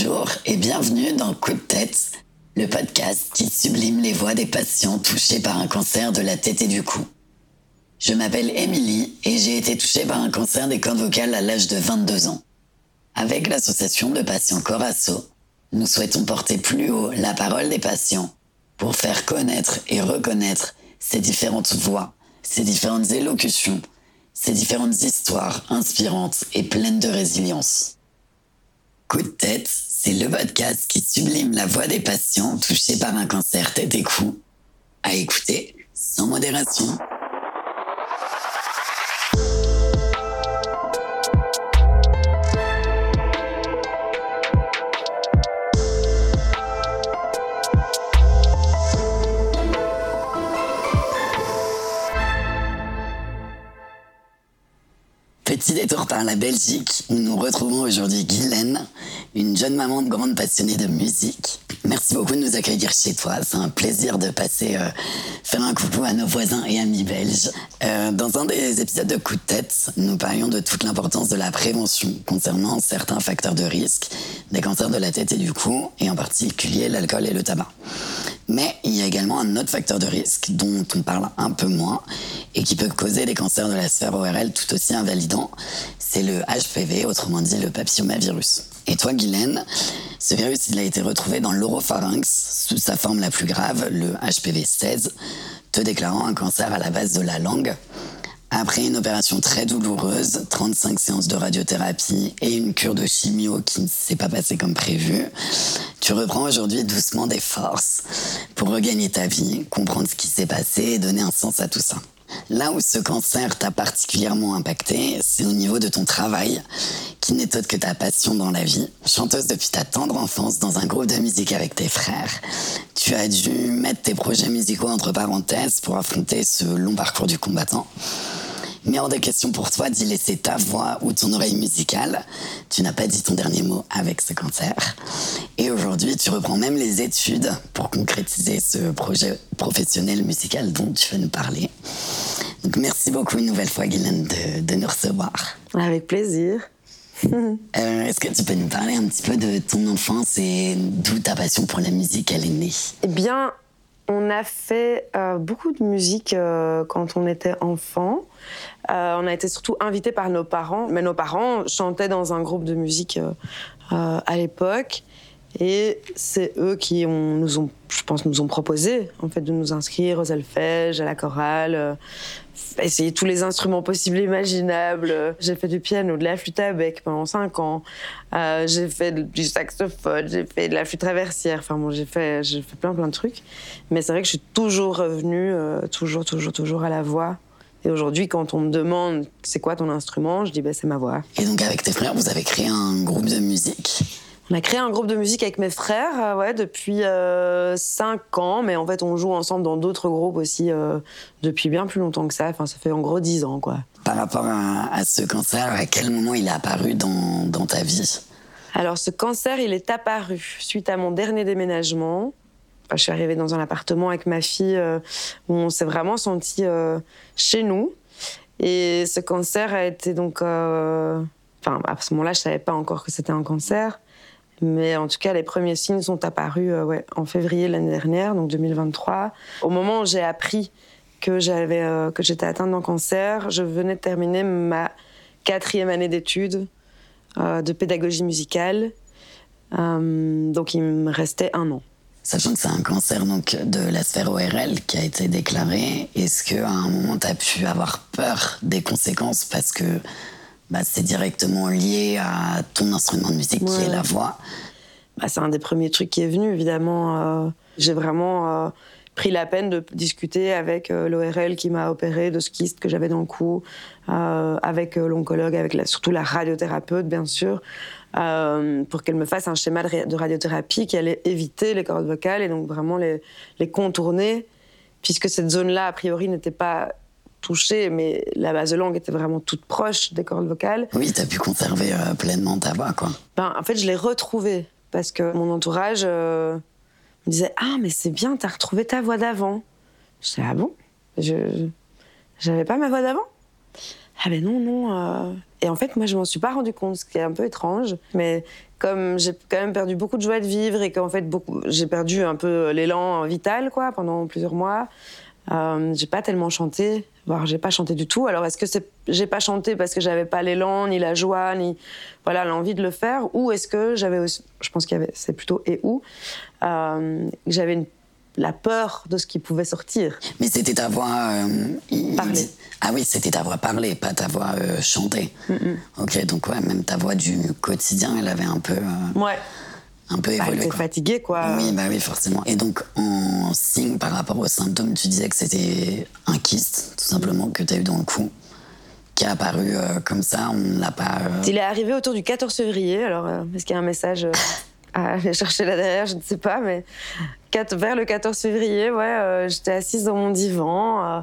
Bonjour et bienvenue dans Coup de tête, le podcast qui sublime les voix des patients touchés par un cancer de la tête et du cou. Je m'appelle Émilie et j'ai été touchée par un cancer des cordes vocales à l'âge de 22 ans. Avec l'association de patients Corasso, nous souhaitons porter plus haut la parole des patients pour faire connaître et reconnaître ces différentes voix, ces différentes élocutions, ces différentes histoires inspirantes et pleines de résilience. Coup de tête, c'est le podcast qui sublime la voix des patients touchés par un cancer tête et cou. À écouter sans modération. Par la Belgique, où nous retrouvons aujourd'hui Guylaine, une jeune maman de grande passionnée de musique. Merci beaucoup de nous accueillir chez toi. C'est un plaisir de passer euh, faire un coucou à nos voisins et amis belges. Euh, dans un des épisodes de Coup de tête, nous parlions de toute l'importance de la prévention concernant certains facteurs de risque des cancers de la tête et du cou, et en particulier l'alcool et le tabac. Mais il y a également un autre facteur de risque dont on parle un peu moins et qui peut causer des cancers de la sphère ORL tout aussi invalidants. C'est le HPV, autrement dit le papillomavirus. Et toi, Guylaine, ce virus, il a été retrouvé dans l'oropharynx sous sa forme la plus grave, le HPV 16, te déclarant un cancer à la base de la langue. Après une opération très douloureuse, 35 séances de radiothérapie et une cure de chimio qui ne s'est pas passée comme prévu, tu reprends aujourd'hui doucement des forces pour regagner ta vie, comprendre ce qui s'est passé et donner un sens à tout ça. Là où ce cancer t'a particulièrement impacté, c'est au niveau de ton travail, qui n'est autre que ta passion dans la vie. Chanteuse depuis ta tendre enfance dans un groupe de musique avec tes frères, tu as dû mettre tes projets musicaux entre parenthèses pour affronter ce long parcours du combattant. Mais hors de question pour toi d'y laisser ta voix ou ton oreille musicale. Tu n'as pas dit ton dernier mot avec ce cancer. Et aujourd'hui, tu reprends même les études pour concrétiser ce projet professionnel musical dont tu veux nous parler. Donc merci beaucoup une nouvelle fois, Guylaine, de, de nous recevoir. Avec plaisir. Euh, Est-ce que tu peux nous parler un petit peu de ton enfance et d'où ta passion pour la musique elle est née? Eh bien, on a fait euh, beaucoup de musique euh, quand on était enfant. Euh, on a été surtout invités par nos parents, mais nos parents chantaient dans un groupe de musique à l'époque. Et c'est eux qui nous ont, je pense, nous ont proposé en fait de nous inscrire aux solfèges, à la chorale, euh, essayer tous les instruments possibles et imaginables. J'ai fait du piano, de la flûte à bec pendant cinq ans. Euh, j'ai fait du saxophone, j'ai fait de la flûte traversière. Enfin bon, j'ai fait, j'ai fait plein plein de trucs. Mais c'est vrai que je suis toujours revenue, euh, toujours, toujours, toujours à la voix. Et aujourd'hui, quand on me demande c'est quoi ton instrument, je dis bah, c'est ma voix. Et donc avec tes frères, vous avez créé un groupe de musique. On a créé un groupe de musique avec mes frères euh, ouais, depuis 5 ans, mais en fait on joue ensemble dans d'autres groupes aussi euh, depuis bien plus longtemps que ça. Enfin, ça fait en gros 10 ans. quoi. Par rapport à, à ce cancer, à quel moment il est apparu dans, dans ta vie? Alors ce cancer, il est apparu suite à mon dernier déménagement. Enfin, je suis arrivée dans un appartement avec ma fille euh, où on s'est vraiment senti euh, chez nous. Et ce cancer a été donc... euh, Enfin, à ce moment-là, je savais pas encore que c'était un cancer. Mais en tout cas, les premiers signes sont apparus euh, en février l'année dernière, donc 2023. Au moment où j'ai appris que j'avais euh, que j'étais atteinte d'un cancer, je venais de terminer ma quatrième année d'études euh, de pédagogie musicale. Donc il me restait un an. Sachant que c'est un cancer donc, de la sphère ORL qui a été déclaré, est-ce qu'à un moment tu as pu avoir peur des conséquences parce que bah, c'est directement lié à ton instrument de musique qui est la voix Bah, c'est un des premiers trucs qui est venu, évidemment. Euh, j'ai vraiment euh, pris la peine de discuter avec euh, l'ORL qui m'a opéré de ce kyste que j'avais dans le cou, avec l'oncologue, avec la- surtout la radiothérapeute, bien sûr, euh, pour qu'elle me fasse un schéma de, ra- de radiothérapie qui allait éviter les cordes vocales et donc vraiment les, les contourner, puisque cette zone-là, a priori, n'était pas mais la base de langue était vraiment toute proche des cordes vocales. Oui, tu as pu conserver euh, pleinement ta voix, quoi. Ben, en fait, je l'ai retrouvé parce que mon entourage euh, me disait Ah, mais c'est bien, t'as retrouvé ta voix d'avant. Je disais Ah bon? Je j'avais pas ma voix d'avant Ah, ben non, non. euh, Et en fait, moi, je m'en suis pas rendu compte, ce qui est un peu étrange. Mais comme j'ai quand même perdu beaucoup de joie de vivre et qu'en fait, j'ai perdu un peu l'élan vital, quoi, pendant plusieurs mois, euh, j'ai pas tellement chanté, voire j'ai pas chanté du tout. Alors est-ce que c'est j'ai pas chanté parce que j'avais pas l'élan, ni la joie, ni voilà l'envie de le faire, ou est-ce que j'avais, je pense qu'il y avait, c'est plutôt et où, euh, j'avais une la peur de ce qui pouvait sortir? Mais c'était ta voix euh, parler. Ah oui, c'était ta voix parler, pas ta voix euh, chanter. Ok, donc ouais, même ta voix du quotidien, elle avait un peu. Euh, ouais. Un peu bah, évolué. Bah, fatiguée, quoi. Oui, bah oui, forcément. Et donc, en signe par rapport aux symptômes, tu disais que c'était un kyste, tout simplement, que tu as eu dans le cou, qui est apparu comme ça, on ne l'a pas. Il est arrivé autour du 14 février, alors est-ce qu'il y a un message à aller chercher là derrière, je ne sais pas, mais vers le 14 février, ouais, euh, j'étais assise dans mon divan, euh,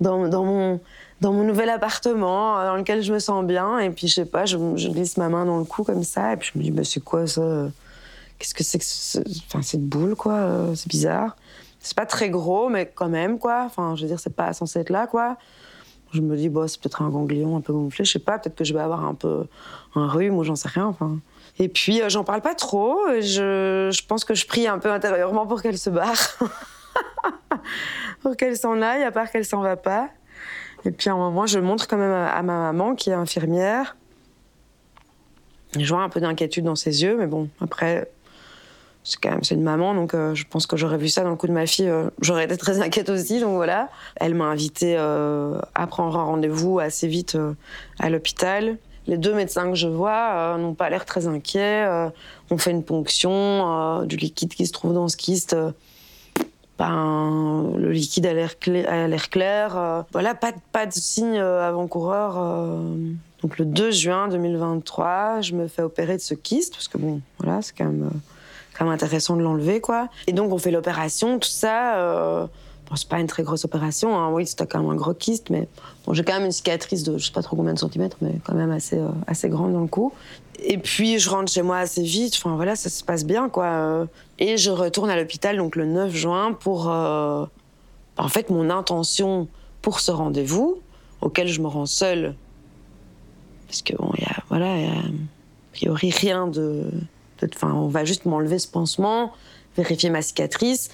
dans, dans, mon, dans mon nouvel appartement, euh, dans lequel je me sens bien, et puis je sais pas, je, glisse ma main dans le cou comme ça, et puis je me dis, bah, c'est quoi ça Qu'est-ce que c'est que enfin, cette boule, quoi C'est bizarre. C'est pas très gros, mais quand même, quoi. Enfin, je veux dire, c'est pas censé être là, quoi. Je me dis, bon, c'est peut-être un ganglion un peu gonflé, je sais pas, peut-être que je vais avoir un peu un rhume ou j'en sais rien, enfin. Et puis, euh, j'en parle pas trop. Je, je, pense que je prie un peu intérieurement pour qu'elle se barre. pour qu'elle s'en aille, à part qu'elle s'en va pas. Et puis, à un moment, je montre quand même à, ma maman, qui est infirmière. Je vois un peu d'inquiétude dans ses yeux, mais bon, après, c'est quand même c'est une maman, donc euh, je pense que j'aurais vu ça dans le coup de ma fille, euh, j'aurais été très inquiète aussi, donc voilà. Elle m'a invité à prendre un rendez-vous assez vite à l'hôpital les deux médecins que je vois euh, n'ont pas l'air très inquiets. Euh, on fait une ponction euh, du liquide qui se trouve dans ce kyste. Ben, le liquide a l'air clair. voilà, pas, pas de signe avant-coureur. donc le 2 juin 2023, je me fais opérer de ce kyste, parce que bon, voilà, c'est quand même, quand même intéressant de l'enlever, quoi. Et donc on fait l'opération, tout ça. Bon, c'est pas une très grosse opération, hein. oui, c'était quand même un gros kyste, mais bon, j'ai quand même une cicatrice de je sais pas trop combien de centimètres, mais quand même assez, euh, assez grande dans le cou. Et puis je rentre chez moi assez vite, enfin voilà, ça se passe bien quoi. Et je retourne à l'hôpital donc le 9 juin pour. Euh, en fait, mon intention pour ce rendez-vous, auquel je me rends seule, parce que bon, il y a, voilà, y a, a priori rien de. Enfin, on va juste m'enlever ce pansement, vérifier ma cicatrice.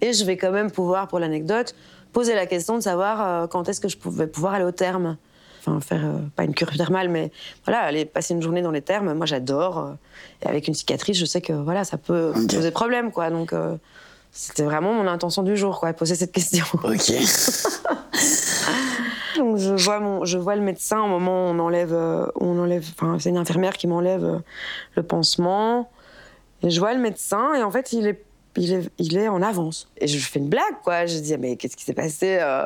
Et je vais quand même pouvoir, pour l'anecdote, poser la question de savoir euh, quand est-ce que je pouvais pouvoir aller au terme. Enfin, faire, euh, pas une cure thermale, mais voilà, aller passer une journée dans les termes, moi j'adore. Euh, et avec une cicatrice, je sais que voilà, ça peut poser problème, quoi. Donc, c'était vraiment mon intention du jour, quoi, poser cette question. Ok. Donc, je vois, mon, je vois le médecin au moment où on enlève. on enlève enfin, c'est une infirmière qui m'enlève le pansement. Et je vois le médecin, et en fait, il est il est, en avance. Et je fais une blague, quoi. Je dis, mais qu'est-ce qui s'est passé euh?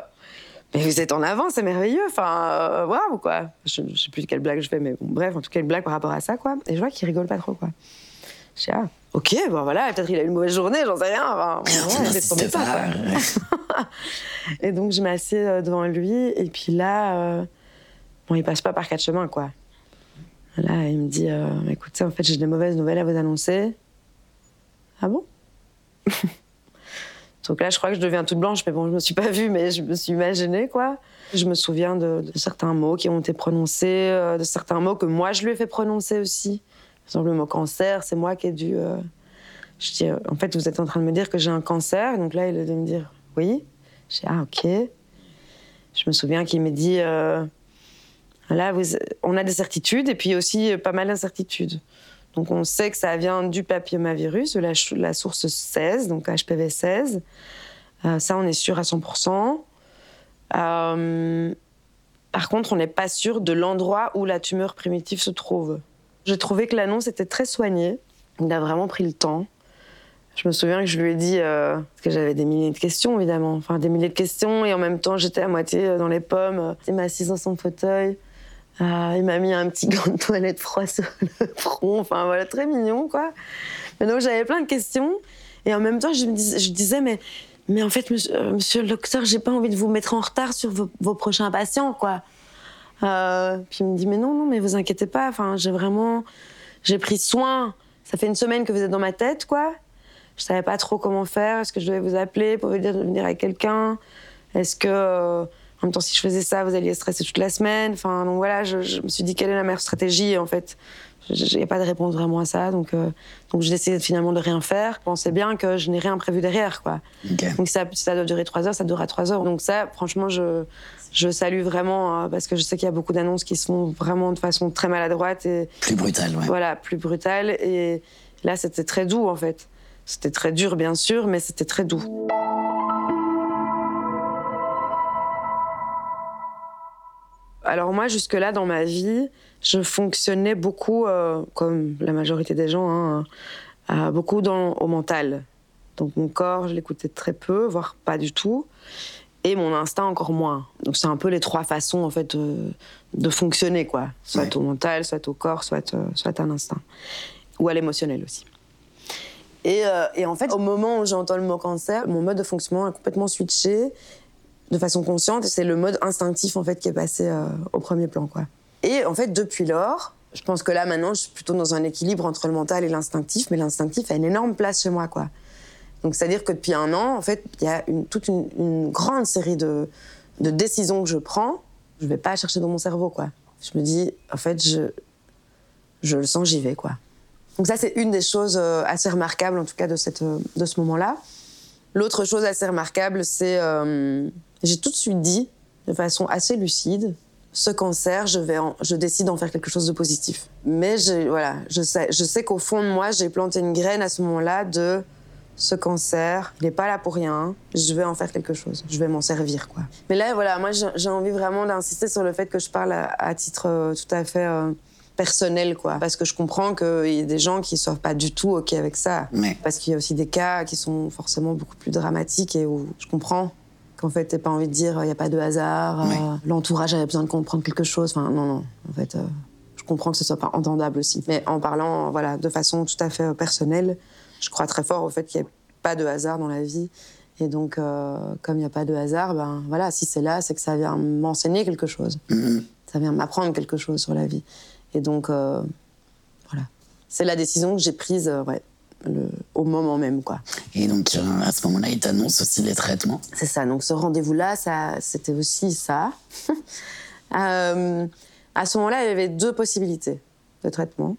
Mais vous êtes en avance, c'est merveilleux. Enfin, euh, waouh, quoi. Je, ne sais plus quelle blague je fais, mais bon, bref, en tout cas, une blague par rapport à ça, quoi. Et je vois qu'il rigole pas trop, quoi. Je dis, ah, ok, bon, voilà, peut-être il a eu une mauvaise journée, j'en sais rien. Enfin, bon, pas, et donc, je m'assieds euh, devant lui, et puis là, bon, il passe pas par quatre chemins, quoi. Là, il me dit, écoutez, en fait, j'ai des mauvaises nouvelles à vous annoncer. Ah bon? Donc là, je crois que je deviens toute blanche, mais bon, je me suis pas vue, mais je me suis imaginée, quoi. Je me souviens de, certains mots qui ont été prononcés, euh, de certains mots que moi, je lui ai fait prononcer aussi. Par exemple, le mot cancer, c'est moi qui ai dû... Euh, je dis, euh, en fait, vous êtes en train de me dire que j'ai un cancer. Donc là, il a dû me dire, oui. Dis, ah, ok. Je me souviens qu'il m'a dit, là, vous, on a des certitudes et puis aussi pas mal d'incertitudes. Donc on sait que ça vient du papillomavirus, la, source 16, donc HPV 16. Euh, ça, on est sûr à 100%. Euh, par contre, on n'est pas sûr de l'endroit où la tumeur primitive se trouve. J'ai trouvé que l'annonce était très soignée. Il a vraiment pris le temps. Je me souviens que je lui ai dit, euh, parce que j'avais des milliers de questions évidemment, enfin des milliers de questions, et en même temps j'étais à moitié dans les pommes. Il m'a assise dans son fauteuil. Il m'a mis un petit gant de toilette froid sur le front. Enfin, voilà, très mignon, quoi. Mais donc, j'avais plein de questions. Et en même temps, je, me je disais, mais, mais en fait, monsieur, euh, le docteur, j'ai pas envie de vous mettre en retard sur vos, prochains patients, quoi. Euh, puis il me dit, mais non, non, mais vous inquiétez pas. Enfin, j'ai vraiment. J'ai pris soin. Ça fait une semaine que vous êtes dans ma tête, quoi. Je savais pas trop comment faire. Est-ce que je devais vous appeler pour vous dire de venir avec quelqu'un? Est-ce que. Euh, En même temps, si je faisais ça, vous alliez stresser toute la semaine? Enfin, donc voilà, je, je me suis dit quelle est la meilleure stratégie. En fait, il n'y a pas de réponse vraiment à ça. Donc, euh, donc j'ai décidé finalement de rien faire. Je pensais bien que je n'ai rien prévu derrière. Quoi. Ok. Donc ça, ça doit durer trois heures, ça durera trois heures. Donc ça, franchement, je, je salue vraiment euh, parce que je sais qu'il y a beaucoup d'annonces qui se font vraiment de façon très maladroite et Plus brutal, ouais. voilà, plus brutale. Et là, c'était très doux en fait. C'était très dur, bien sûr, mais c'était très doux. Alors moi, jusque-là, dans ma vie, je fonctionnais beaucoup, euh, comme la majorité des gens, hein, euh, beaucoup dans, au mental. Donc mon corps, je l'écoutais très peu, voire pas du tout, et mon instinct encore moins. Donc c'est un peu les trois façons en fait de, de fonctionner, quoi. Soit Ouais. au mental, soit au corps, soit, euh, soit à l'instinct, ou à l'émotionnel aussi. Et, euh, et en fait, au moment où j'entends le mot cancer, mon mode de fonctionnement a complètement switché de façon consciente. C'est le mode instinctif en fait qui est passé euh, au premier plan, quoi. Et en fait, depuis lors, je pense que là maintenant, je suis plutôt dans un équilibre entre le mental et l'instinctif, mais l'instinctif a une énorme place chez moi, quoi. Donc c'est-à-dire que depuis un an, en fait, il y a toute une, grande série de, de décisions que je prends. Je vais pas chercher dans mon cerveau, quoi. Je me dis, en fait, je, je le sens, j'y vais, quoi. Donc ça, c'est une des choses euh, assez remarquables, en tout cas, de, cette, euh, de ce moment-là. L'autre chose assez remarquable, c'est... euh, j'ai tout de suite dit, de façon assez lucide, ce cancer, je, vais en- je décide d'en faire quelque chose de positif. Mais je, voilà, je sais, je sais qu'au fond de moi, j'ai planté une graine à ce moment-là de ce cancer, il n'est pas là pour rien, je vais en faire quelque chose, je vais m'en servir, quoi. Mais là, voilà, moi, j'ai envie vraiment d'insister sur le fait que je parle à, titre tout à fait personnel, quoi. Parce que je comprends qu'il y a des gens qui ne sont pas du tout OK avec ça. Parce qu'il y a aussi des cas qui sont forcément beaucoup plus dramatiques et où je comprends qu'en fait, t'as pas envie de dire il n'y a pas de hasard, euh, l'entourage avait besoin de comprendre quelque chose. Enfin, non, non. En fait, euh, je comprends que ce soit pas entendable aussi. Mais en parlant, voilà, de façon tout à fait euh, personnelle, je crois très fort au fait qu'il n'y a pas de hasard dans la vie. Et donc, euh, comme il n'y a pas de hasard, ben voilà, si c'est là, c'est que ça vient m'enseigner quelque chose. Mhm. Ça vient m'apprendre quelque chose sur la vie. Et donc, euh, voilà. C'est la décision que j'ai prise, euh, ouais, le- au moment même, quoi. Et donc, euh, à ce moment-là, il t'annonce aussi les traitements. C'est ça. Donc ce rendez-vous-là, ça, c'était aussi ça. Euh, à ce moment-là, il y avait deux possibilités de traitement.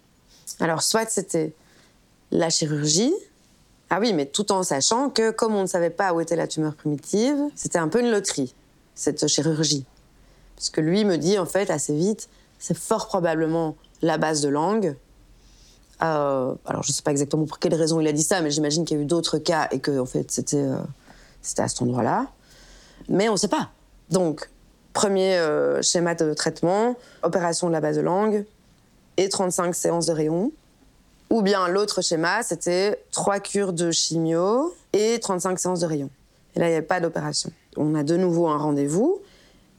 Alors, soit c'était la chirurgie. Ah oui, mais tout en sachant que comme on ne savait pas où était la tumeur primitive, c'était un peu une loterie, cette chirurgie. Parce que lui me dit, en fait, assez vite, c'est fort probablement la base de langue. Euh, alors, je ne sais pas exactement pour quelle raison il a dit ça, mais j'imagine qu'il y a eu d'autres cas et que, en fait, c'était euh, à cet endroit-là. Mais on ne sait pas. Donc, premier euh, schéma de traitement, opération de la base de langue et 35 séances de rayons. Ou bien l'autre schéma, c'était trois cures de chimio et 35 séances de rayons. Et là, il n'y avait pas d'opération. On a de nouveau un rendez-vous.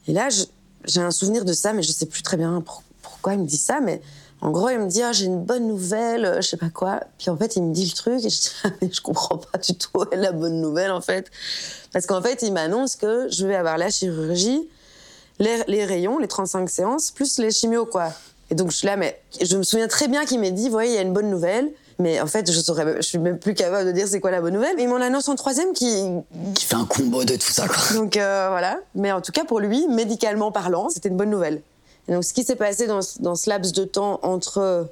Et là, je- j'ai un souvenir de ça, mais je sais plus très bien pour- pourquoi il me dit ça. Mais en gros, il me dit ah, j'ai une bonne nouvelle, euh, je sais pas quoi. Puis en fait, il me dit le truc et je dis ah, comprends pas du tout la bonne nouvelle en fait. Parce qu'en fait, il m'annonce que je vais avoir la chirurgie, les, rayons, les 35 séances, plus les chimios, quoi. Et donc, je suis là, mais je me souviens très bien qu'il m'ait dit, voyez, il y a une bonne nouvelle. Mais en fait, je saurais, je suis même plus capable de dire c'est quoi la bonne nouvelle. Mais il m'en annonce en troisième qui, Qui fait un combo de tout ça, quoi. donc euh, voilà. Mais en tout cas, pour lui, médicalement parlant, c'était une bonne nouvelle. Et donc, ce qui s'est passé dans, ce- dans ce laps de temps entre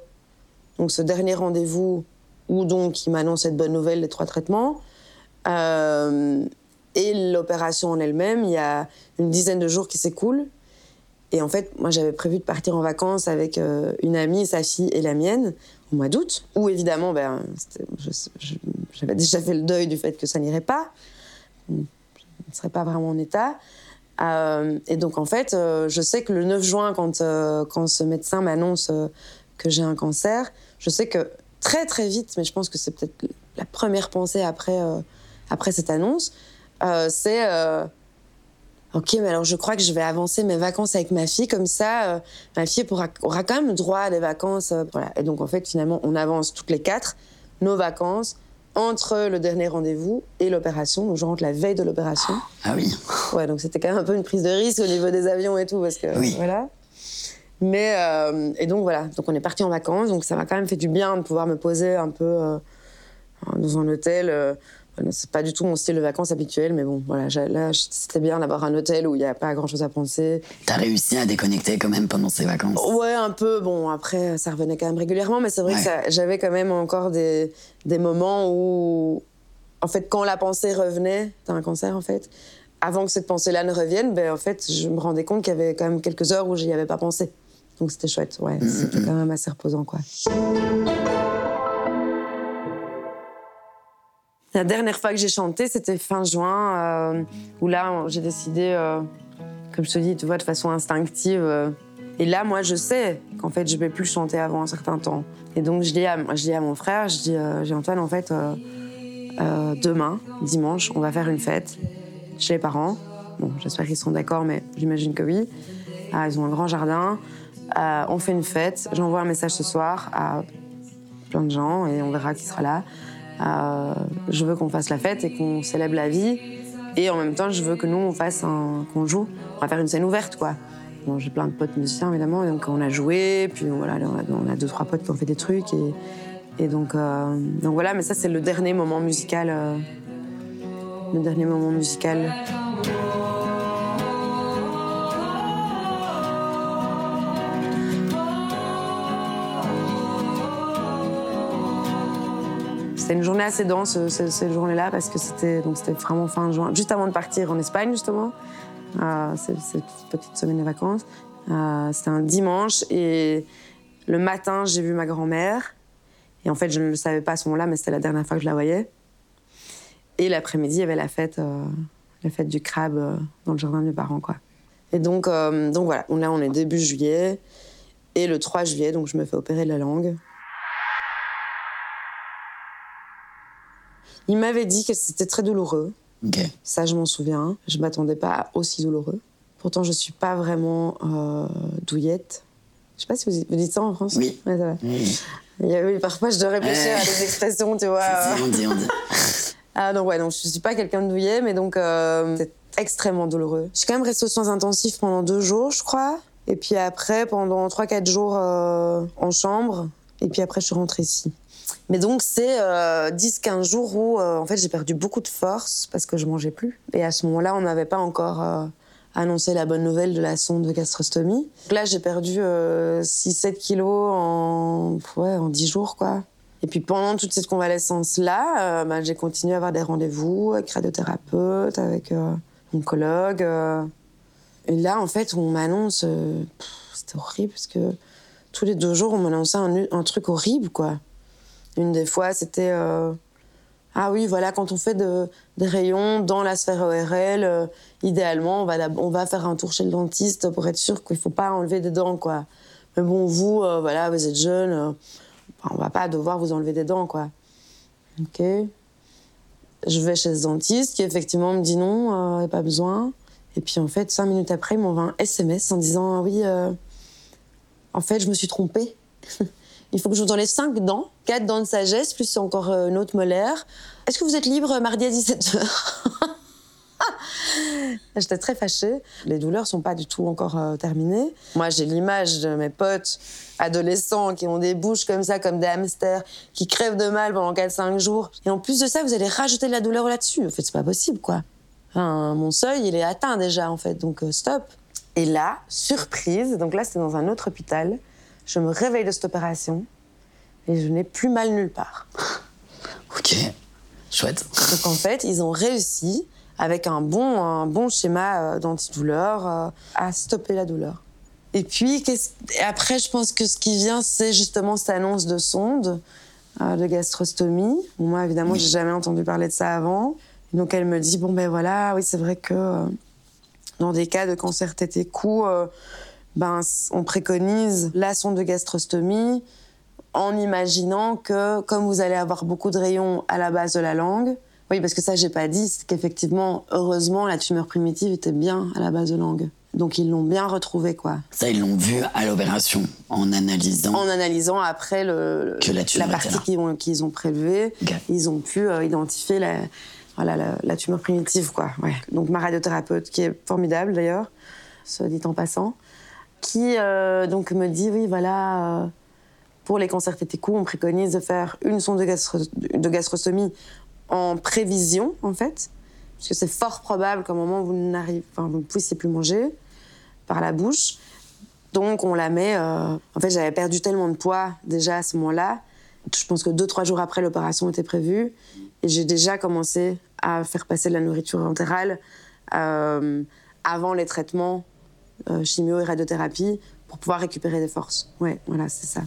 donc, ce dernier rendez-vous où donc il m'annonce cette bonne nouvelle, les trois traitements, euh, et l'opération en elle-même, il y a une dizaine de jours qui s'écoulent. Et en fait, moi, j'avais prévu de partir en vacances avec euh, une amie, sa fille et la mienne au mois d'août, où évidemment, ben, je- je- j'avais déjà fait le deuil du fait que ça n'irait pas ne serait pas vraiment en état. Euh, et donc, en fait, euh, je sais que le 9 juin, quand, euh, quand ce médecin m'annonce que j'ai un cancer, je sais que très, très vite, mais je pense que c'est peut-être la première pensée après, après cette annonce, c'est Ok, mais alors je crois que je vais avancer mes vacances avec ma fille, comme ça, euh, ma fille pourra, aura quand même droit à des vacances. euh, voilà. Et donc, en fait, finalement, on avance toutes les quatre nos vacances entre le dernier rendez-vous et l'opération. Donc, je rentre la veille de l'opération. Ah oui. Ouais, donc c'était quand même un peu une prise de risque au niveau des avions et tout, parce que Oui. voilà. Mais euh, et donc voilà, donc on est parti en vacances, donc ça m'a quand même fait du bien de pouvoir me poser un peu euh, dans un hôtel, c'est pas du tout mon style de vacances habituel, mais bon, voilà, là, c'était bien d'avoir un hôtel où il n'y a pas grand chose à penser. T'as réussi à déconnecter quand même pendant ces vacances? Ouais, un peu. Bon, après, ça revenait quand même régulièrement, mais c'est vrai que j'avais quand même encore des, des moments où, en fait, quand la pensée revenait, t'as un cancer en fait, avant que cette pensée-là ne revienne, ben, en fait, je me rendais compte qu'il y avait quand même quelques heures où j'y avais pas pensé. Donc c'était chouette, ouais. Mm, c'était mm, mm. quand même assez reposant, quoi. La dernière fois que j'ai chanté, c'était fin juin, euh, où là, j'ai décidé, euh, comme je te dis, tu vois, de façon instinctive. Euh, et là, moi, je sais qu'en fait, je vais plus chanter avant un certain temps. Et donc, je dis à, je dis à mon frère, je dis, j'ai Antoine, en fait, demain, dimanche, on va faire une fête chez les parents. Bon, j'espère qu'ils seront d'accord, mais j'imagine que oui. Ah, ils ont un grand jardin. on fait une fête. J'envoie un message ce soir à plein de gens et on verra qui sera là. Je veux qu'on fasse la fête et qu'on célèbre la vie. Et en même temps, je veux que nous, on fasse un, qu'on joue. On va faire une scène ouverte, quoi. Bon, j'ai plein de potes musiciens, évidemment, donc on a joué, puis voilà, on a, deux, trois potes qui ont fait des trucs, et, et donc, euh, donc voilà, mais ça, c'est le dernier moment musical. Euh, le dernier moment musical. C'était une journée assez dense euh, cette, journée-là parce que c'était vraiment fin juin, juste avant de partir en Espagne justement. Euh, cette petite semaine de vacances. Euh, c'était un dimanche et le matin j'ai vu ma grand-mère et en fait je ne le savais pas à ce moment-là mais c'était la dernière fois que je la voyais. Et l'après-midi il y avait la fête, euh, la fête du crabe dans le jardin de mes parents quoi. Et donc donc voilà, là on est début juillet et le 3 juillet donc je me fais opérer de la langue. Il m'avait dit que c'était très douloureux. Ça, je m'en souviens. Je m'attendais pas à aussi douloureux. Pourtant, je suis pas vraiment euh, douillette. Je sais pas si vous, dites ça en France. Oui. oui, parfois, je dois réfléchir à des expressions, tu vois. on dit, on dit. ah donc ouais, donc je suis pas quelqu'un de douillet, mais donc euh, c'est extrêmement douloureux. Je suis quand même restée aux soins intensifs pendant deux jours, je crois. Et puis après, pendant 3-4 jours euh, en chambre. Et puis après, je suis rentrée ici. Mais donc, c'est 10-15 euh, jours où, euh, en fait, j'ai perdu beaucoup de force parce que je mangeais plus. Et à ce moment-là, on n'avait pas encore euh, annoncé la bonne nouvelle de la sonde de gastrostomie. là, j'ai perdu 6-7 kilos en, ouais, en 10 jours, quoi. Et puis pendant toute cette convalescence-là, bah, j'ai continué à avoir des rendez-vous avec radiothérapeute, avec oncologue. Et là, en fait, on m'annonce... C'était horrible parce que tous les deux jours, on m'annonçait un, un truc horrible, quoi. Une des fois, c'était euh, ah oui, voilà, quand on fait des rayons dans la sphère ORL, euh, idéalement, on va, on va faire un tour chez le dentiste pour être sûr qu'il ne faut pas enlever des dents, quoi. Mais bon, vous, euh, voilà, vous êtes jeune, on va pas devoir vous enlever des dents, quoi. Ok. Je vais chez le dentiste qui effectivement me dit non, n'y a pas besoin. Et puis en fait, cinq minutes après, il m'envoie un SMS en disant ah oui, en fait, je me suis trompée. Il faut que je vous enlève 5 dents, 4 dents de sagesse, plus encore euh, une autre molaire. Est-ce que vous êtes libre mardi à 17h J'étais très fâchée. Les douleurs sont pas du tout encore euh, terminées. Moi, j'ai l'image de mes potes adolescents qui ont des bouches comme ça, comme des hamsters, qui crèvent de mal pendant 4-5 jours. Et en plus de ça, vous allez rajouter de la douleur là-dessus. En fait, c'est pas possible, quoi. mon seuil, il est atteint déjà, en fait, donc euh, stop. Et là, surprise, donc là, c'était dans un autre hôpital. Je me réveille de cette opération et je n'ai plus mal nulle part. ok, chouette. Donc en fait, ils ont réussi, avec un bon, un bon schéma euh, d'antidouleur, euh, à stopper la douleur. Et puis, après, je pense que ce qui vient, c'est justement cette annonce de sonde, euh, de gastrostomie. Moi, évidemment, j'ai jamais entendu parler de ça avant. donc, elle me dit, bon, ben voilà, oui, c'est vrai que dans des cas de cancer et cou, ben, on préconise la sonde de gastrostomie en imaginant que, comme vous allez avoir beaucoup de rayons à la base de la langue, oui, parce que ça, j'ai pas dit, c'est qu'effectivement, heureusement, la tumeur primitive était bien à la base de langue. Donc ils l'ont bien retrouvé, quoi. Ça, ils l'ont vu à l'opération, en analysant. En analysant après le, la, partie qu'ils ont, qu'ils ont prélevée, ils ont pu euh, identifier la, voilà, la, tumeur primitive, quoi. Ouais. Donc ma radiothérapeute, qui est formidable d'ailleurs, se dit en passant, qui euh, donc me dit oui voilà euh, pour les cancers tétécou on préconise de faire une sonde de, gastrostomie en prévision, en fait. Parce que c'est fort probable qu'à un moment, vous, n'arrivez, vous ne puissiez plus manger par la bouche. Donc, on la met. Euh, en fait, j'avais perdu tellement de poids déjà à ce moment-là. Je pense que deux, trois jours après, l'opération était prévue. Et j'ai déjà commencé à faire passer de la nourriture entérale avant les traitements euh, chimio et radiothérapie pour pouvoir récupérer des forces. Ouais, voilà, c'est ça.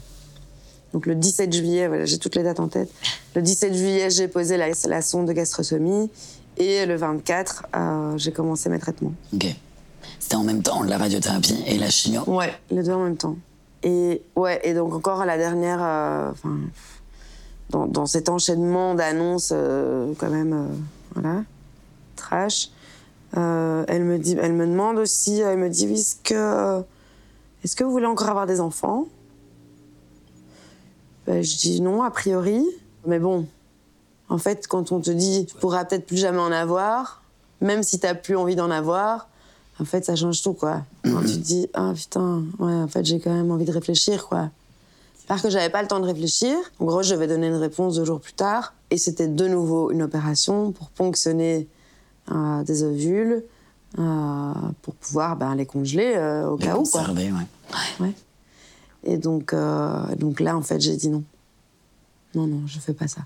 Donc le 17 juillet, voilà, j'ai toutes les dates en tête. Le 17 juillet, j'ai posé la, la, sonde de gastrosomie et le 24, euh, j'ai commencé mes traitements. Ok. C'était en même temps la radiothérapie et la chimio Ouais, les deux en même temps. Et ouais, et donc encore la dernière, euh, dans, dans, cet enchaînement d'annonces, euh, quand même, voilà, trash. Euh, elle me dit, elle me demande aussi, elle me dit, est-ce que, est-ce que vous voulez encore avoir des enfants? Ben, Je dis non, a priori. Mais bon, en fait, quand on te dit, tu pourras peut-être plus jamais en avoir, même si t'as plus envie d'en avoir, en fait, ça change tout, quoi. Quand tu te dis, ah putain, ouais, en fait, j'ai quand même envie de réfléchir, quoi. Parce que j'avais pas le temps de réfléchir. En gros, je vais donner une réponse deux jours plus tard. Et c'était de nouveau une opération pour ponctionner des ovules euh, pour pouvoir ben, les congeler euh, au Les cas où. Quoi. ouais. Ouais. Et donc, euh, donc là, en fait, j'ai dit non. Non, non, je fais pas ça.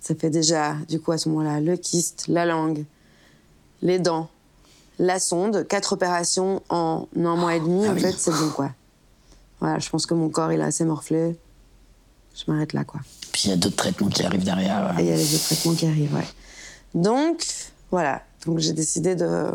Ça fait déjà, du coup, à ce moment-là, le kyste, la langue, les dents, la sonde, quatre opérations en un mois et demi. Ah en oui. fait, c'est bon, quoi. Voilà, je pense que mon corps, il est assez morflé. Je m'arrête là, quoi. Puis il y a d'autres traitements qui arrivent derrière. Il y a les autres traitements qui arrivent, ouais. Donc, voilà. Donc, j'ai décidé de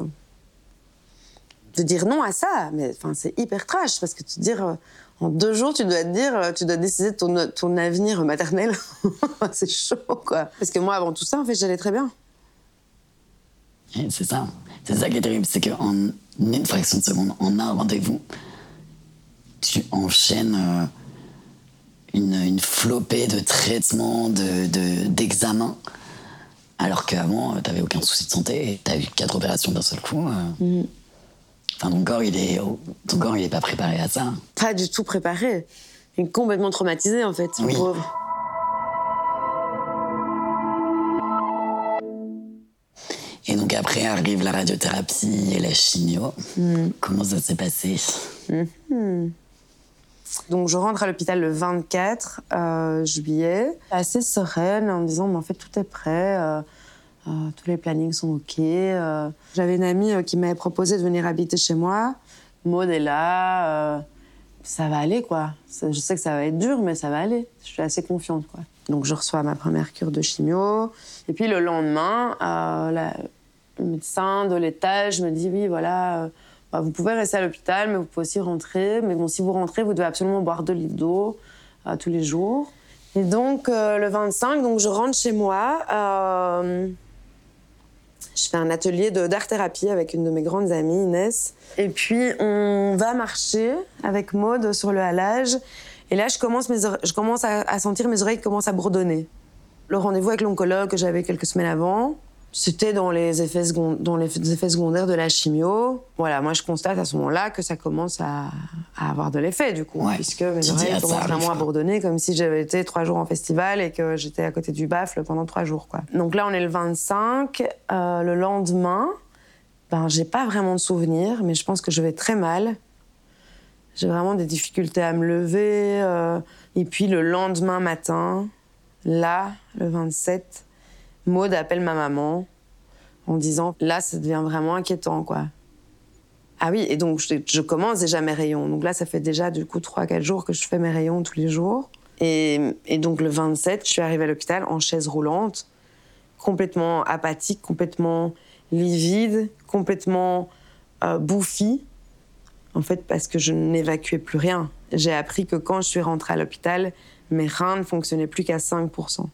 de dire non à ça. Mais enfin, c'est hyper trash parce que tu te dire euh, en deux jours, tu dois te dire, euh, tu dois décider de ton, ton avenir maternel. c'est chaud, quoi. Parce que moi, avant tout ça, en fait, j'allais très bien. Et C'est ça. C'est ça qui est terrible, c'est qu'en une fraction de seconde, en un rendez-vous, tu enchaînes euh, une, une flopée de traitements, de- d'examens, alors qu'avant, tu n'avais aucun souci de santé et tu as eu quatre opérations d'un seul coup. euh. Enfin, ton corps, il est, ton corps, il est pas préparé à ça. Pas du tout préparé. Il est complètement traumatisé, en fait, Oui. pauvre. Et donc après arrive la radiothérapie et la chimio. Comment ça s'est passé? Donc je rentre à l'hôpital le 24 euh, juillet, assez sereine en me disant mais en fait tout est prêt, euh, euh, tous les plannings sont ok. euh. J'avais une amie qui m'avait proposé de venir habiter chez moi. Maud est là, ça va aller quoi. Je sais que ça va être dur mais ça va aller. Je suis assez confiante quoi. Donc je reçois ma première cure de chimio et puis le lendemain, le médecin de l'étage me dit oui voilà. Bah, vous pouvez rester à l'hôpital, mais vous pouvez aussi rentrer. Mais bon, si vous rentrez, vous devez absolument boire 2 litres d'eau euh, tous les jours. Et donc, euh, le 25, donc, je rentre chez moi. euh, je fais un atelier d'art-thérapie avec une de mes grandes amies, Inès. Et puis, on va marcher avec Maude sur le halage. Et là, je commence, je commence à, à sentir mes oreilles qui commencent à bourdonner. Le rendez-vous avec l'oncologue que j'avais quelques semaines avant, c'était dans les effets, second- dans les effets secondaires de la chimio. Voilà, moi je constate à ce moment-là que ça commence à, à avoir de l'effet du coup, Ouais. puisque mes oreilles ah, commencent vraiment à bourdonner comme si j'avais été trois jours en festival et que j'étais à côté du baffle pendant trois jours. Quoi. Donc là on est le 25, euh, le lendemain, ben j'ai pas vraiment de souvenirs, mais je pense que je vais très mal. J'ai vraiment des difficultés à me lever. euh, et puis le lendemain matin, là, le 27, Maud appelle ma maman en disant là, ça devient vraiment inquiétant, quoi. Ah oui, et donc je, commence déjà mes rayons. Donc là, ça fait déjà du coup 3-4 jours que je fais mes rayons tous les jours. Et, et donc le 27, je suis arrivée à l'hôpital en chaise roulante, complètement apathique, complètement livide, complètement euh, bouffie. En fait, parce que je n'évacuais plus rien. J'ai appris que quand je suis rentrée à l'hôpital, mes reins ne fonctionnaient plus qu'à 5%.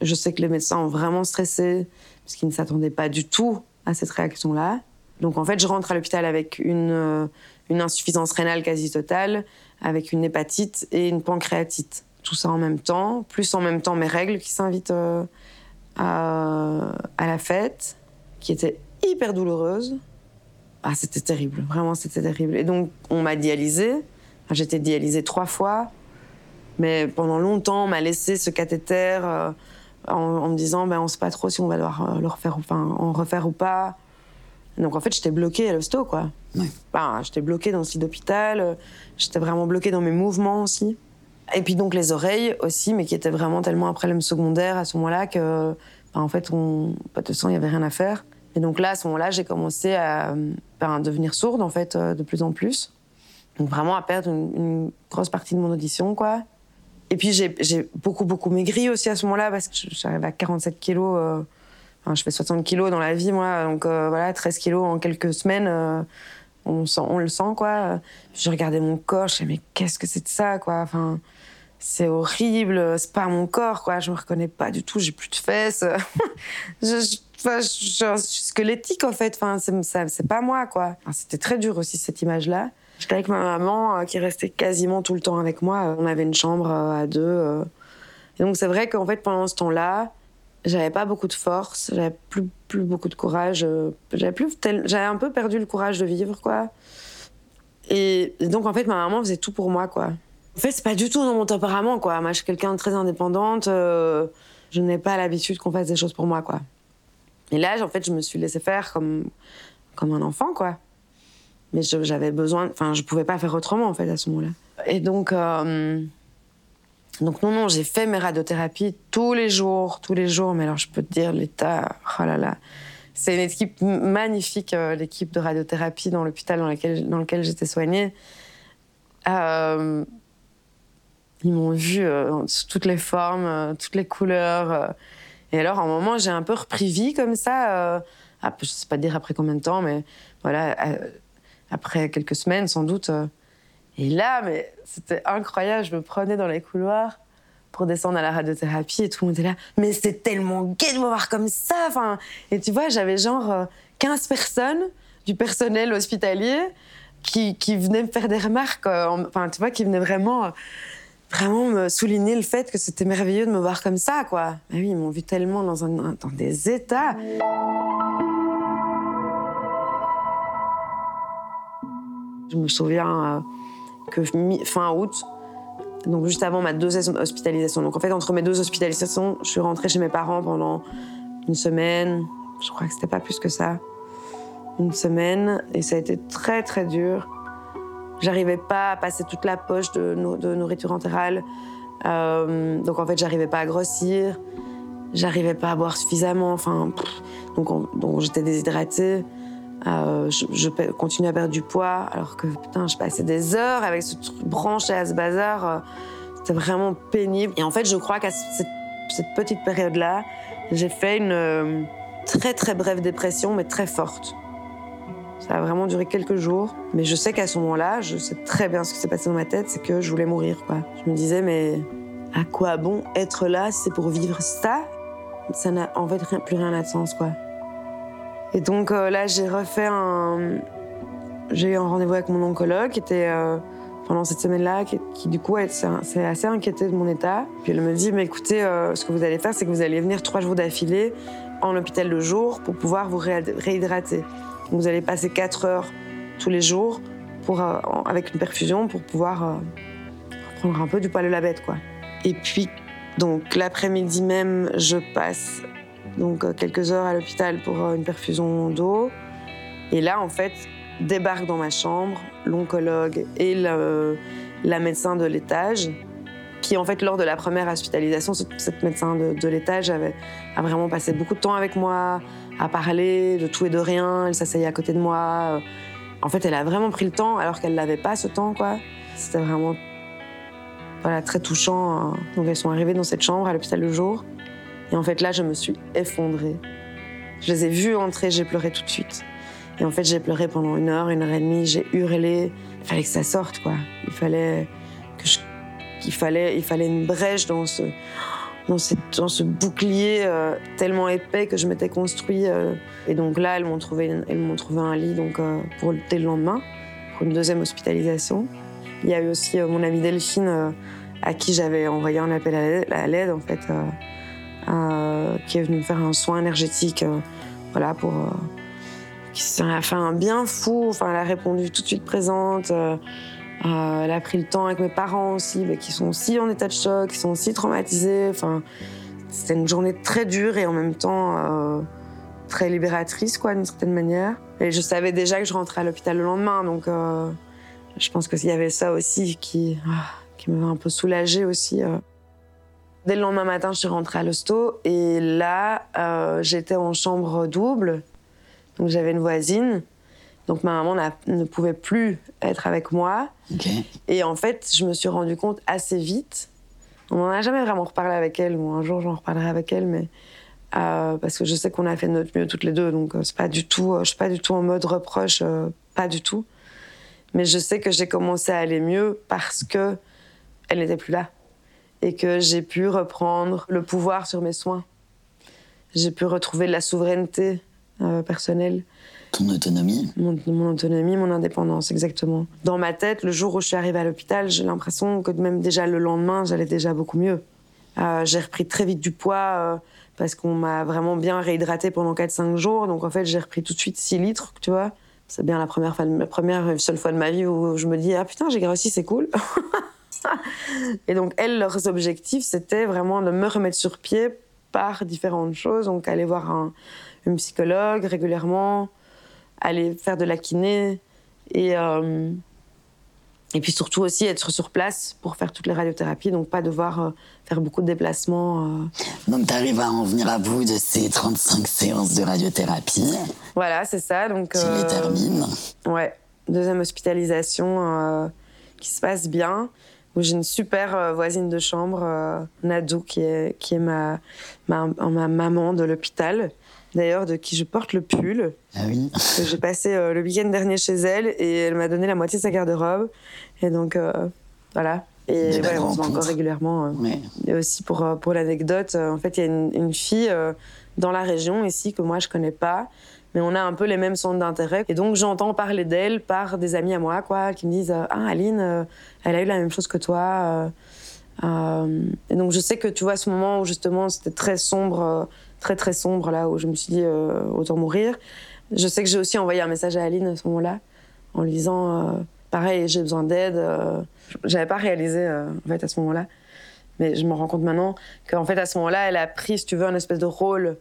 Je sais que les médecins ont vraiment stressé, parce qu'ils ne s'attendaient pas du tout à cette réaction-là. Donc en fait, je rentre à l'hôpital avec une, euh, insuffisance rénale quasi totale, avec une hépatite et une pancréatite. Tout ça en même temps, plus en même temps mes règles qui s'invitent euh, à, à la fête, qui étaient hyper douloureuses. Ah, c'était terrible, vraiment, c'était terrible. Et donc, on m'a dialysée. Enfin, J'étais dialysée trois fois. Mais pendant longtemps, on m'a laissé ce cathéter euh, en, me disant ben, on sait pas trop si on va devoir le refaire, enfin, en refaire ou pas. Donc en fait, j'étais bloquée à l'hosto, quoi. Ouais. Ben, j'étais bloquée dans le site d'hôpital, euh, j'étais vraiment bloquée dans mes mouvements aussi. Et puis donc les oreilles aussi, mais qui étaient vraiment tellement un problème secondaire à ce moment-là que, ben, en fait, on, pas de sang, il n'y avait rien à faire. Et donc là, à ce moment-là, j'ai commencé à ben, devenir sourde, en fait, euh, de plus en plus. Donc vraiment à perdre une, une grosse partie de mon audition, quoi. Et puis j'ai beaucoup, beaucoup maigri aussi à ce moment-là, parce que j'arrive à 47 kilos. euh, Enfin, je fais 60 kilos dans la vie, moi. Donc euh, voilà, 13 kilos en quelques semaines. euh, on, sent, on le sent, quoi. Je regardais mon corps, je disais, mais qu'est-ce que c'est de ça, quoi? Enfin, c'est horrible, c'est pas mon corps, quoi. Je me reconnais pas du tout, j'ai plus de fesses. je, je, enfin, je- je- suis squelettique, en fait. Enfin, c'est pas moi, quoi. C'était très dur aussi, cette image-là. J'étais avec ma maman, euh, qui restait quasiment tout le temps avec moi. On avait une chambre euh, à deux. euh. Et donc, c'est vrai qu'en fait, pendant ce temps-là, j'avais pas beaucoup de force, j'avais plus, plus beaucoup de courage. J'avais plus tel- j'avais un peu perdu le courage de vivre, quoi. Et, donc, en fait, ma maman faisait tout pour moi, quoi. En fait, c'est pas du tout dans mon tempérament, quoi. Moi, je suis quelqu'un de très indépendante. je n'ai pas l'habitude qu'on fasse des choses pour moi, quoi. Et là, en fait, je me suis laissée faire comme, comme un enfant, quoi. Mais j'avais besoin... Enfin, je pouvais pas faire autrement, en fait, à ce moment-là. Et donc... euh, donc non, non, j'ai fait mes radiothérapies tous les jours, tous les jours. Mais alors, je peux te dire, l'état, oh là là. C'est une équipe magnifique, euh, l'équipe de radiothérapie dans l'hôpital dans lequel, dans lequel j'étais soignée. Euh, ils m'ont vu sous toutes les formes, toutes les couleurs. Et alors, à un moment, j'ai un peu repris vie comme ça. euh, ah, je sais pas dire après combien de temps, mais voilà, après quelques semaines, sans doute. euh. Et là, mais c'était incroyable. Je me prenais dans les couloirs pour descendre à la radiothérapie et tout le monde était là. Mais c'est tellement gai de me voir comme ça. Enfin, et tu vois, j'avais genre euh, 15 personnes du personnel hospitalier qui, qui venaient me faire des remarques. euh, en- Enfin, tu vois, qui venaient vraiment, euh, vraiment me souligner le fait que c'était merveilleux de me voir comme ça, quoi. Mais oui, ils m'ont vu tellement dans des états. Je me souviens euh, que fin août, donc juste avant ma deuxième hospitalisation. Donc en fait, entre mes deux hospitalisations, je suis rentrée chez mes parents pendant une semaine. Je crois que c'était pas plus que ça. Une semaine. Et ça a été très très dur. J'arrivais pas à passer toute la poche de, nou- de nourriture entérale. Euh, donc en fait, j'arrivais pas à grossir. J'arrivais pas à boire suffisamment. Enfin, donc j'étais déshydratée. Euh, je, je continuais à perdre du poids, alors que putain, je passais des heures avec ce truc branché à ce bazar. euh, C'était vraiment pénible. Et en fait, je crois qu'à cette, petite période-là, j'ai fait une euh, très très brève dépression, mais très forte. Ça a vraiment duré quelques jours. Mais je sais qu'à ce moment-là, je sais très bien ce qui s'est passé dans ma tête, c'est que je voulais mourir. Je me disais, mais à quoi bon être là C'est pour vivre ça? Ça n'a en fait plus rien à de sens, quoi. Et donc euh, là, j'ai refait un. J'ai eu un rendez-vous avec mon oncologue qui était euh, pendant cette semaine-là, qui, du coup s'est assez inquiétée de mon état. Puis elle me dit Mais écoutez, euh, ce que vous allez faire, c'est que vous allez venir trois jours d'affilée en hôpital de jour pour pouvoir vous réhyd- réhydrater. Vous allez passer quatre heures tous les jours pour, avec une perfusion pour pouvoir reprendre un peu du poil de la bête, quoi. Et puis, donc l'après-midi même, je passe donc euh, quelques heures à l'hôpital pour euh, une perfusion d'eau. Et là, en fait, débarque dans ma chambre l'oncologue et la médecin de l'étage, qui en fait, lors de la première hospitalisation, ce- cette médecin de, l'étage avait, a vraiment passé beaucoup de temps avec moi, à parler de tout et de rien. Elle s'asseyait à côté de moi. En fait, elle a vraiment pris le temps, alors qu'elle n'avait pas ce temps, quoi. C'était vraiment voilà, très touchant. hein. Donc, elles sont arrivées dans cette chambre à l'hôpital le jour. Et en fait, là, je me suis effondrée. Je les ai vues entrer, j'ai pleuré tout de suite. Et en fait, j'ai pleuré pendant une heure, une heure et demie, j'ai hurlé. Il fallait que ça sorte, quoi. Il fallait que fallait, une brèche dans ce, dans ce bouclier euh, tellement épais que je m'étais construit. euh. Et donc là, elles m'ont trouvé, elles m'ont trouvé un lit donc, euh, pour dès le lendemain, pour une deuxième hospitalisation. Il y a eu aussi mon amie Delphine, à qui j'avais envoyé un appel à l'aide- en fait, qui est venue me faire un soin énergétique, euh, voilà, pour. euh, qui s'est fait un bien fou. Enfin, elle a répondu tout de suite présente. euh, euh, elle a pris le temps avec mes parents aussi, mais qui sont aussi en état de choc, qui sont aussi traumatisés. Enfin, C'était une journée très dure et en même temps euh, très libératrice, quoi, d'une certaine manière. Et je savais déjà que je rentrais à l'hôpital le lendemain, donc euh, je pense qu'il y avait ça aussi qui, ah, qui m'avait un peu soulagée aussi. Dès le lendemain matin, je suis rentrée à l'hosto et là, euh, j'étais en chambre double. Donc j'avais une voisine. Donc ma maman ne pouvait plus être avec moi. Et en fait, je me suis rendu compte assez vite. On n'en a jamais vraiment reparlé avec elle. Bon, un jour, j'en reparlerai avec elle, mais euh, parce que je sais qu'on a fait de notre mieux toutes les deux. Donc, euh, c'est pas du tout. euh, je suis pas du tout en mode reproche, pas du tout. Mais je sais que j'ai commencé à aller mieux parce que elle n'était plus là et que j'ai pu reprendre le pouvoir sur mes soins. J'ai pu retrouver de la souveraineté euh, personnelle Ton autonomie. mon, mon autonomie, mon indépendance, exactement. Dans ma tête, le jour où je suis arrivée à l'hôpital, j'ai l'impression que même déjà le lendemain, j'allais déjà beaucoup mieux. Euh, j'ai repris très vite du poids euh, parce qu'on m'a vraiment bien réhydraté pendant 4-5 jours. Donc en fait, j'ai repris tout de suite 6 litres, tu vois. C'est bien la première, fois la première et seule fois de ma vie où je me dis Ah putain, j'ai grossi, c'est cool. Et donc, elles, leurs objectifs, c'était vraiment de me remettre sur pied par différentes choses. Donc, aller voir un, une psychologue régulièrement, aller faire de la kiné et, euh, et puis surtout aussi être sur place pour faire toutes les radiothérapies, donc pas devoir euh, faire beaucoup de déplacements. euh. Donc, tu arrives à en venir à bout de ces 35 séances de radiothérapie. Voilà, c'est ça. Donc, Tu les termines. Ouais, deuxième hospitalisation qui se passe bien. Où j'ai une super euh, voisine de chambre, euh, Nadou, qui est, qui est ma, ma, ma maman de l'hôpital. D'ailleurs, de qui je porte le pull. Ah oui. que J'ai passé euh, le week-end dernier chez elle et elle m'a donné la moitié de sa garde-robe. Et donc, euh, voilà. Et on se voit encore régulièrement. euh. Ouais. Et aussi pour, pour l'anecdote, en fait, il y a une, une fille dans la région ici que moi je connais pas, mais on a un peu les mêmes centres d'intérêt. Et donc j'entends parler d'elle par des amis à moi, quoi, qui me disent Ah, Aline, euh, elle a eu la même chose que toi. euh, euh, et donc je sais que tu vois, ce moment où justement c'était très sombre, très très sombre, là, où je me suis dit Autant mourir. Je sais que j'ai aussi envoyé un message à Aline à ce moment-là, en lui disant Pareil, j'ai besoin d'aide. J'avais pas réalisé, en fait, à ce moment-là. Mais je me rends compte maintenant qu'en fait, à ce moment-là, elle a pris, si tu veux, un espèce de rôle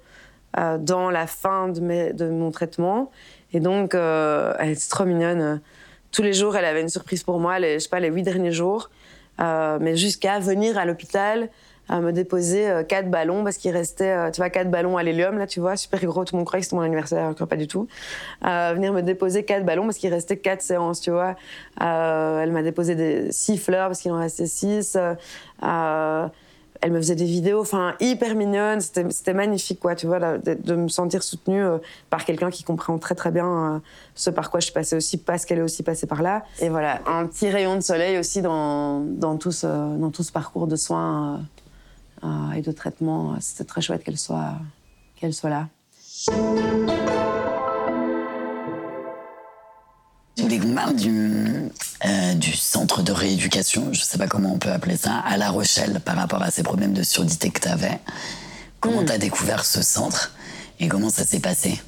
dans la fin de, mon traitement. Et donc, euh, elle était trop mignonne. Tous les jours, elle avait une surprise pour moi, les, je sais pas, les huit derniers jours. Euh, mais jusqu'à venir à l'hôpital, me déposer euh, quatre ballons, parce qu'il restait, euh, tu vois, quatre ballons à l'hélium, là, tu vois, super gros. Tout le monde croyait que c'était mon anniversaire, alors que pas du tout. Euh, venir me déposer quatre ballons, parce qu'il restait quatre séances, tu vois. Euh, elle m'a déposé six fleurs, parce qu'il en restait six. Elle me faisait des vidéos, enfin hyper mignonnes, c'était magnifique quoi, tu vois, de, me sentir soutenue euh, par quelqu'un qui comprend très très bien euh, ce par quoi je passée aussi, parce qu'elle est aussi passée par là. Et voilà, un petit rayon de soleil aussi dans, dans, tout, ce, dans tout ce parcours de soins euh, et de traitement. C'était très chouette qu'elle soit, qu'elle soit là. Voulais qu'on parle du, euh, du centre de rééducation, je sais pas comment on peut appeler ça, à La Rochelle par rapport à ces problèmes de surdité que tu avais. Comment tu as découvert ce centre et comment ça s'est passé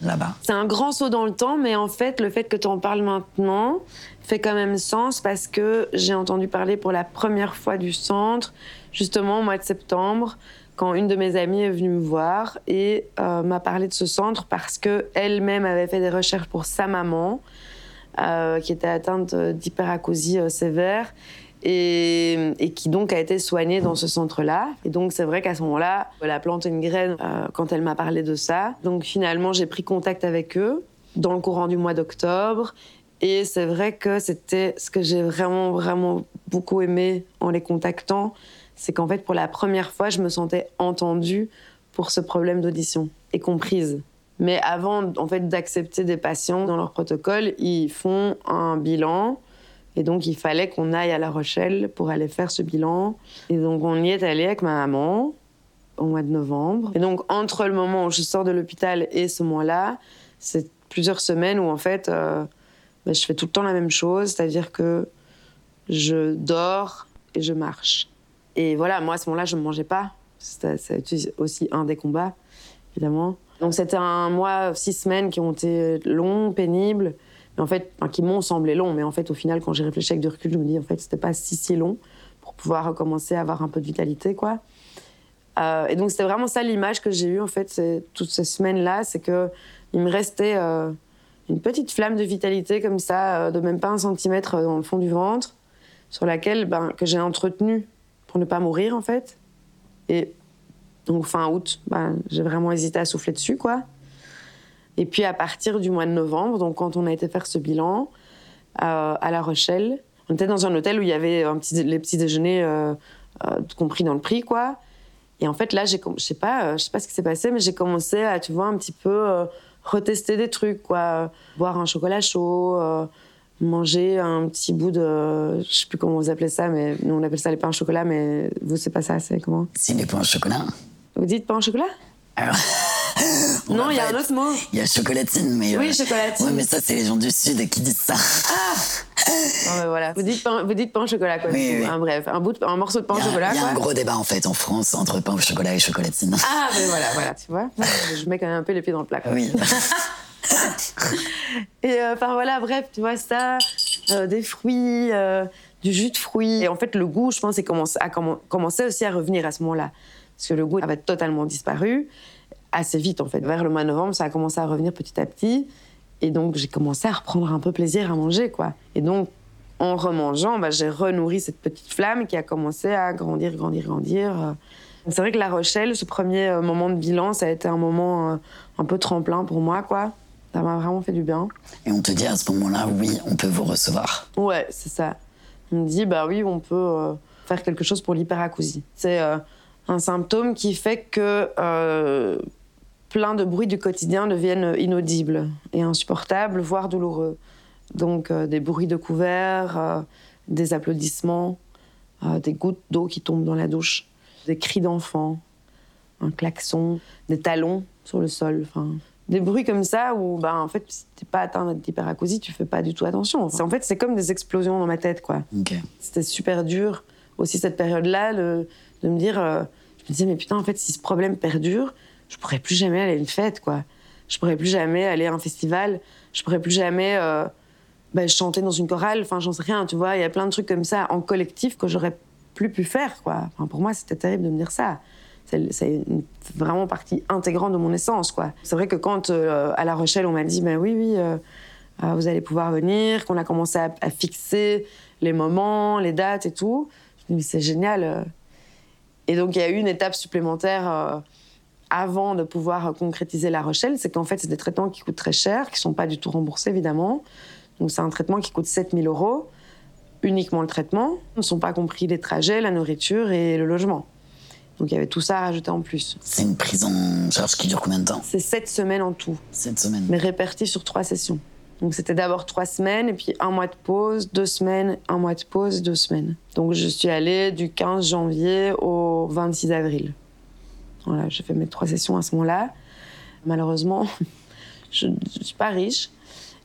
là-bas? C'est un grand saut dans le temps, mais en fait, le fait que tu en parles maintenant fait quand même sens parce que j'ai entendu parler pour la première fois du centre, justement au mois de septembre, quand une de mes amies est venue me voir et euh, m'a parlé de ce centre parce que elle-même avait fait des recherches pour sa maman, euh, qui était atteinte d'hyperacousie euh, sévère et, qui donc a été soignée dans ce centre-là. Et donc c'est vrai qu'à ce moment-là, elle a planté une graine euh, quand elle m'a parlé de ça. Donc finalement, j'ai pris contact avec eux dans le courant du mois d'octobre. Et c'est vrai que c'était ce que j'ai vraiment, vraiment beaucoup aimé en les contactant, c'est qu'en fait, pour la première fois, je me sentais entendue pour ce problème d'audition et comprise. Mais avant, en fait, d'accepter des patients dans leur protocole, ils font un bilan. Et donc, il fallait qu'on aille à La Rochelle pour aller faire ce bilan. Et donc, on y est allé avec ma maman au mois de novembre. Et donc, entre le moment où je sors de l'hôpital et ce mois-là, c'est plusieurs semaines où, en fait, euh, ben, je fais tout le temps la même chose. C'est-à-dire que je dors et je marche. Et voilà, moi, à ce moment-là, je ne mangeais pas. C'était aussi un des combats, évidemment. Donc, c'était un mois, six semaines qui ont été longs, pénibles, mais en fait, qui m'ont semblé longs. Mais en fait, au final, quand j'ai réfléchi avec du recul, je me dis, en fait, c'était pas si, si long pour pouvoir recommencer à avoir un peu de vitalité, quoi. Euh, et donc c'était vraiment ça l'image que j'ai eue en fait toutes ces semaines-là, c'est que il me restait euh, une petite flamme de vitalité comme ça, euh, de même pas un centimètre dans le fond du ventre, sur laquelle ben, que j'ai entretenue pour ne pas mourir en fait. Et donc fin août, ben, j'ai vraiment hésité à souffler dessus quoi. Et puis à partir du mois de novembre, donc quand on a été faire ce bilan à La Rochelle, on était dans un hôtel où il y avait les petits déjeuners compris dans le prix quoi. Et en fait, là, je sais pas, euh, je sais pas ce qui s'est passé, mais j'ai commencé à, tu vois, un petit peu euh, retester des trucs, quoi. Boire un chocolat chaud, euh, manger un petit bout de, je sais plus comment vous appelez ça, mais nous on appelle ça les pains au chocolat, mais vous c'est pas ça, c'est comment? C'est les pains au chocolat. Vous dites pain au chocolat Alors. non, il y a un autre mot. Il y a chocolatine, mais. Oui, chocolatine. Oui, mais ça, c'est les gens du Sud qui disent ça. Ah non, voilà. Vous dites, pain, vous dites pain au chocolat, quoi. Oui, oui. bref, un, bout de, un morceau de pain au chocolat. Il y a un gros débat, en fait, en France, entre pain au chocolat et chocolatine. Ah, mais voilà, voilà, tu vois. Je mets quand même un peu les pieds dans le plat, quoi. Oui. et euh, enfin, voilà, bref, tu vois, ça, euh, des fruits. Euh, du jus de fruits. Et en fait, le goût, je pense, a commencé aussi à revenir à ce moment-là. Parce que le goût avait totalement disparu assez vite en fait. Vers le mois de novembre, ça a commencé à revenir petit à petit. Et donc j'ai commencé à reprendre un peu plaisir à manger quoi. Et donc en remangeant, bah, j'ai renourri cette petite flamme qui a commencé à grandir, grandir, grandir. C'est vrai que La Rochelle, ce premier euh, moment de bilan, ça a été un moment euh, un peu tremplin pour moi quoi. Ça m'a vraiment fait du bien. Et on te dit à ce moment-là, oui, on peut vous recevoir. Ouais, c'est ça. On me dit, bah oui, on peut euh, faire quelque chose pour l'hyperacousie. C'est un symptôme qui fait que plein de bruits du quotidien deviennent inaudibles et insupportables, voire douloureux. Donc euh, des bruits de couverts, euh, des applaudissements, euh, des gouttes d'eau qui tombent dans la douche, des cris d'enfants, un klaxon, des talons sur le sol, enfin des bruits comme ça où ben en fait si t'es pas atteint d'hyperacousie tu fais pas du tout attention. En fait c'est comme des explosions dans ma tête quoi. C'était super dur aussi cette période là de me dire je me disais mais putain en fait si ce problème perdure je pourrais plus jamais aller à une fête, quoi. Je pourrais plus jamais aller à un festival. Je pourrais plus jamais euh, ben, chanter dans une chorale. Enfin, j'en sais rien, tu vois. Il y a plein de trucs comme ça en collectif que j'aurais plus pu faire, quoi. Pour moi, c'était terrible de me dire ça. C'est vraiment partie intégrante de mon essence, quoi. C'est vrai que quand, euh, à La Rochelle, on m'a dit, ben oui, oui, euh, vous allez pouvoir venir, qu'on a commencé à, fixer les moments, les dates et tout, mais c'est génial. Et donc, il y a eu une étape supplémentaire avant de pouvoir concrétiser La Rochelle, c'est qu'en fait, c'est des traitements qui coûtent très cher, qui ne sont pas du tout remboursés, évidemment. Donc, c'est un traitement qui coûte 7000 euros, uniquement le traitement. Ne sont pas compris les trajets, la nourriture et le logement. Donc, il y avait tout ça à rajouter en plus. C'est une prise en charge qui dure combien de temps? C'est 7 semaines en tout. 7 semaines. Mais réparties sur 3 sessions. Donc, c'était d'abord 3 semaines, et puis un mois de pause, 2 semaines, un mois de pause, 2 semaines. Donc, je suis allée du 15 janvier au 26 avril. Voilà, j'ai fait mes trois sessions à ce moment-là. Malheureusement, je ne suis pas riche.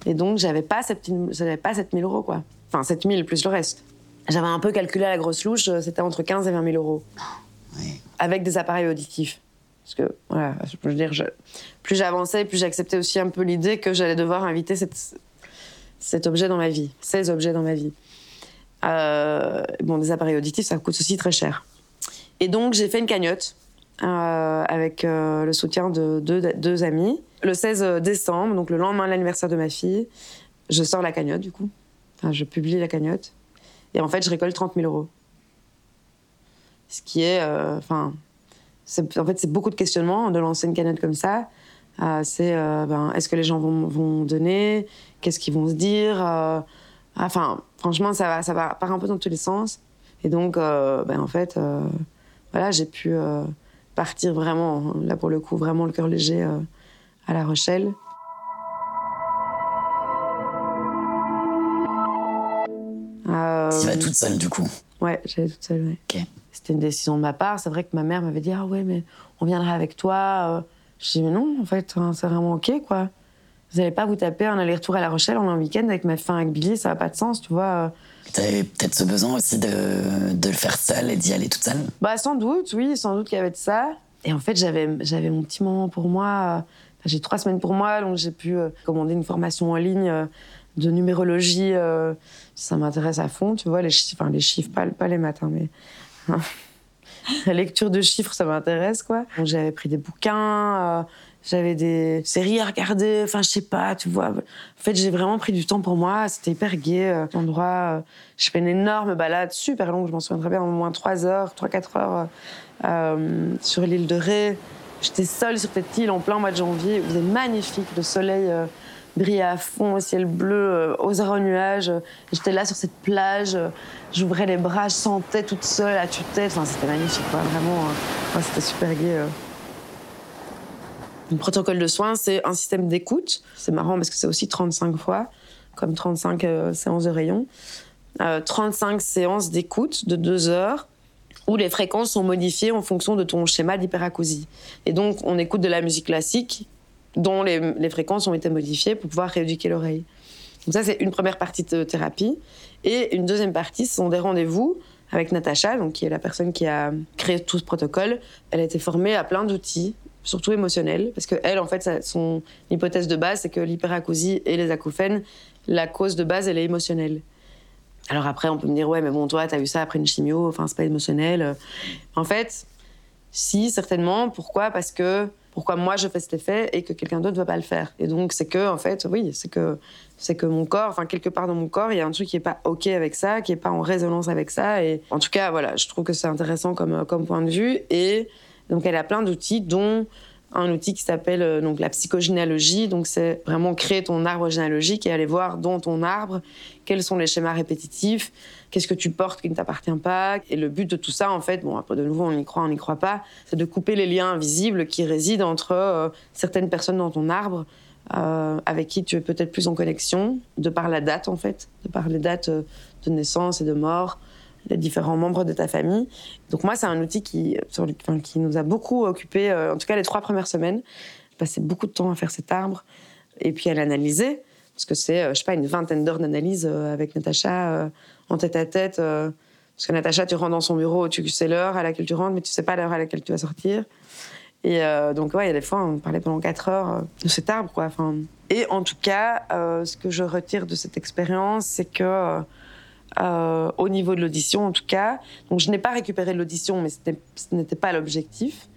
Et donc, j'avais pas 7000 pas 7 euros, quoi. Enfin, 7000 plus le reste. J'avais un peu calculé à la grosse louche, euh, c'était entre 15 et 20 000 euros. Avec des appareils auditifs. Parce que, voilà, je veux dire, plus j'avançais, plus j'acceptais aussi un peu l'idée que j'allais devoir inviter cet objet dans ma vie, ces objets dans ma vie. Euh, bon, des appareils auditifs, ça coûte aussi très cher. Et donc, j'ai fait une cagnotte euh, avec euh, le soutien de deux, amis. Le 16 décembre, donc le lendemain de l'anniversaire de ma fille, je sors la cagnotte du coup. Enfin, je publie la cagnotte. Et en fait, je récolte 30 000 euros. Ce qui est. Enfin. En fait, c'est beaucoup de questionnements de lancer une cagnotte comme ça. c'est ben, est-ce que les gens vont, vont donner? Qu'est-ce qu'ils vont se dire? Enfin, franchement, ça, va, ça va, part un peu dans tous les sens. Et donc, ben, en fait, voilà, j'ai pu partir vraiment, là pour le coup, vraiment le cœur léger euh, à La Rochelle. Euh, tu vas toute seule du coup Ouais, j'allais toute seule, ouais. C'était une décision de ma part. C'est vrai que ma mère m'avait dit Ah ouais, mais on viendra avec toi. Euh. Je dis Mais non, en fait, hein, c'est vraiment OK, quoi. Vous n'allez pas vous taper un aller-retour à La Rochelle en un week-end avec ma fille avec Billy, ça n'a pas de sens, tu vois. Tu avais peut-être ce besoin aussi de, de le faire seule et d'y aller toute seule? Bah sans doute, oui, sans doute qu'il y avait de ça. Et en fait, j'avais, j'avais mon petit moment pour moi. j'ai trois semaines pour moi, donc j'ai pu euh, commander une formation en ligne euh, de numérologie. Euh, ça m'intéresse à fond, tu vois, les chiffres, enfin les chiffres, pas, les matins, mais la lecture de chiffres, ça m'intéresse, quoi. J'avais pris des bouquins, j'avais des séries à regarder, enfin, je sais pas, tu vois. En fait, j'ai vraiment pris du temps pour moi. C'était hyper gai, euh, endroit. je fais une énorme balade, super longue, je m'en souviens très bien, au moins 3 heures, 3-4 heures euh, sur l'île de Ré. J'étais seule sur cette île en plein mois de janvier. Il faisait magnifique, le soleil euh, brillait à fond, au ciel bleu, euh, aux zéro nuages. J'étais là sur cette plage, j'ouvrais les bras, je sentais toute seule à tue-tête. Enfin, c'était magnifique, vraiment. c'était super gai. Le protocole de soins, c'est un système d'écoute. C'est marrant parce que c'est aussi 35 fois, comme 35 séances de rayon. 35 séances d'écoute de 2 heures où les fréquences sont modifiées en fonction de ton schéma d'hyperacousie. Et donc, on écoute de la musique classique dont les, fréquences ont été modifiées pour pouvoir rééduquer l'oreille. Donc ça, c'est une première partie de thérapie. Et une deuxième partie, ce sont des rendez-vous avec Natacha, donc, qui est la personne qui a créé tout ce protocole. Elle a été formée à plein d'outils, surtout émotionnels, parce qu'elle, en fait, son hypothèse de base, c'est que l'hyperacousie et les acouphènes, la cause de base, elle est émotionnelle. Alors après, on peut me dire, ouais, mais bon, toi, t'as eu ça après une chimio, enfin, c'est pas émotionnel. En fait, si, certainement. Pourquoi? Parce que pourquoi moi je fais cet effet et que quelqu'un d'autre ne va pas le faire. Et donc, c'est que, en fait, oui, c'est que, c'est que mon corps, enfin, quelque part dans mon corps, il y a un truc qui est pas OK avec ça, qui est pas en résonance avec ça. Et en tout cas, voilà, je trouve que c'est intéressant comme, comme point de vue. Et donc, elle a plein d'outils, dont un outil qui s'appelle euh, donc la psychogénéalogie. Donc c'est vraiment créer ton arbre généalogique et aller voir dans ton arbre quels sont les schémas répétitifs, qu'est-ce que tu portes qui ne t'appartient pas. Et le but de tout ça, en fait, bon après de nouveau on y croit, on n'y croit pas, c'est de couper les liens invisibles qui résident entre euh, certaines personnes dans ton arbre. Euh, avec qui tu es peut-être plus en connexion, de par la date en fait, de par les dates de naissance et de mort, les différents membres de ta famille. Donc moi, c'est un outil qui, qui nous a beaucoup occupé, euh, en tout cas les trois premières semaines. J'ai passé beaucoup de temps à faire cet arbre et puis à l'analyser, parce que c'est, euh, je sais pas, une vingtaine d'heures d'analyse euh, avec Natacha en tête à tête. parce que Natacha, tu rentres dans son bureau, tu sais l'heure à laquelle tu rentres, mais tu sais pas l'heure à laquelle tu vas sortir. Et donc, ouais, il y a des fois, on parlait pendant quatre heures de cet arbre, quoi. Enfin, et en tout cas, ce que je retire de cette expérience, c'est que euh, au niveau de l'audition en tout cas. Donc je n'ai pas récupéré l'audition, mais ce n'était pas l'objectif.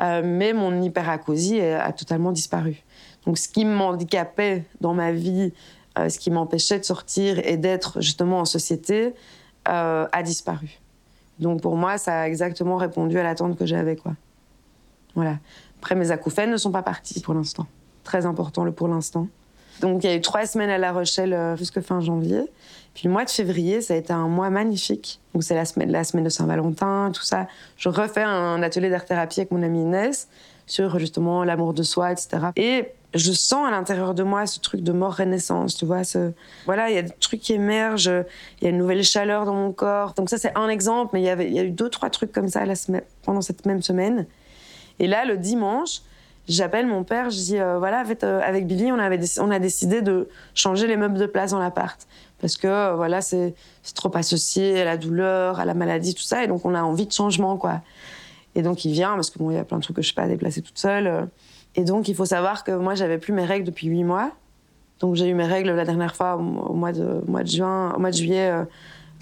Euh, mais mon hyperacousie a, totalement disparu. Donc ce qui m'handicapait dans ma vie, euh, ce qui m'empêchait de sortir et d'être justement en société, a disparu. Donc pour moi, ça a exactement répondu à l'attente que j'avais. Voilà. Après, mes acouphènes ne sont pas partis pour l'instant. Très important le pour l'instant. Donc il y a eu trois semaines à La Rochelle jusqu'à fin janvier. Puis le mois de février, ça a été un mois magnifique. Donc c'est la semaine, la semaine de Saint-Valentin, tout ça. Je refais un atelier d'art-thérapie avec mon amie Inès sur justement l'amour de soi, etc. Et je sens à l'intérieur de moi ce truc de mort renaissance, tu vois. Ce... Voilà, il y a des trucs qui émergent, il y a une nouvelle chaleur dans mon corps. Donc ça, c'est un exemple, mais il y, il y a eu deux, trois trucs comme ça la semaine, pendant cette même semaine. Et là, le dimanche, j'appelle mon père, je dis, euh, voilà, euh, avec Billy, on, avait on a décidé de changer les meubles de place dans l'appart parce que euh, voilà, c'est trop associé à la douleur, à la maladie, tout ça, et donc on a envie de changement, quoi. Et donc il vient parce que bon, il y a plein de trucs que je peux pas déplacer toute seule. Et donc il faut savoir que moi j'avais plus mes règles depuis huit mois. Donc j'ai eu mes règles la dernière fois au mois de, mois de juin, au mois de juillet,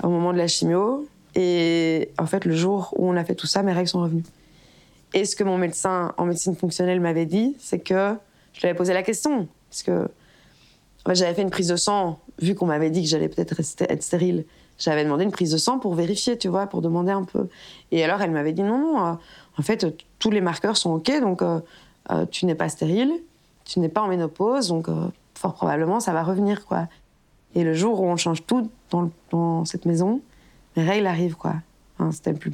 au moment de la chimio. Et en fait, le jour où on a fait tout ça, mes règles sont revenues. Et ce que mon médecin en médecine fonctionnelle m'avait dit, c'est que je lui avais posé la question. Parce que j'avais fait une prise de sang vu qu'on m'avait dit que j'allais peut-être être stérile, j'avais demandé une prise de sang pour vérifier, tu vois, pour demander un peu. Et alors, elle m'avait dit non, non, euh, en fait, tous les marqueurs sont OK, donc euh, euh, tu n'es pas stérile, tu n'es pas en ménopause, donc fort probablement, ça va revenir, quoi. Et le jour où on change tout dans, cette maison, mes règles arrivent, quoi. c'était plus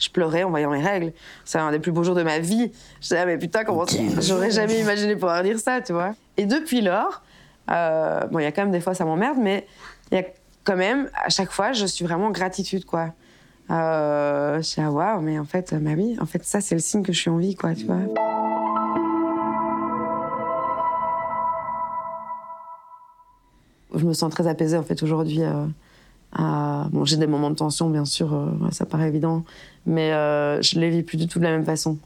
Je pleurais en voyant mes règles. C'est un des plus beaux jours de ma vie. Je disais, ah, mais putain, comment J'aurais jamais imaginé pouvoir dire ça, tu vois. Et depuis lors, euh, bon, il y a quand même des fois ça m'emmerde, mais il y a quand même, à chaque fois, je suis vraiment en gratitude, quoi. Euh, je suis ah, waouh, mais en fait, ma vie, en fait, ça, c'est le signe que je suis en vie, quoi, tu vois. Je me sens très apaisée, en fait, aujourd'hui. Euh, bon, j'ai des moments de tension, bien sûr, euh, ça paraît évident, mais je les vis plus du tout de la même façon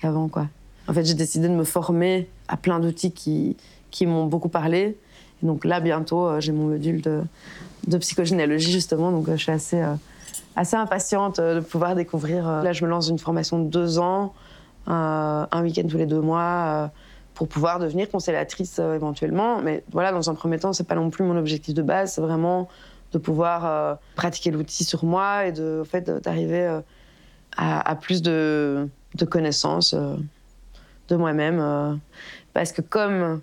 qu'avant, quoi. En fait, j'ai décidé de me former à plein d'outils qui, qui m'ont beaucoup parlé donc là, bientôt, euh, j'ai mon module de, psychogénéalogie, justement. Donc euh, je suis assez, euh, assez impatiente de pouvoir découvrir. Là, je me lance une formation de deux ans, un week-end tous les deux mois, pour pouvoir devenir constellatrice éventuellement. Mais voilà, dans un premier temps, c'est pas non plus mon objectif de base. C'est vraiment de pouvoir pratiquer l'outil sur moi et de, en fait, d'arriver à, plus de, connaissances de moi-même. parce que comme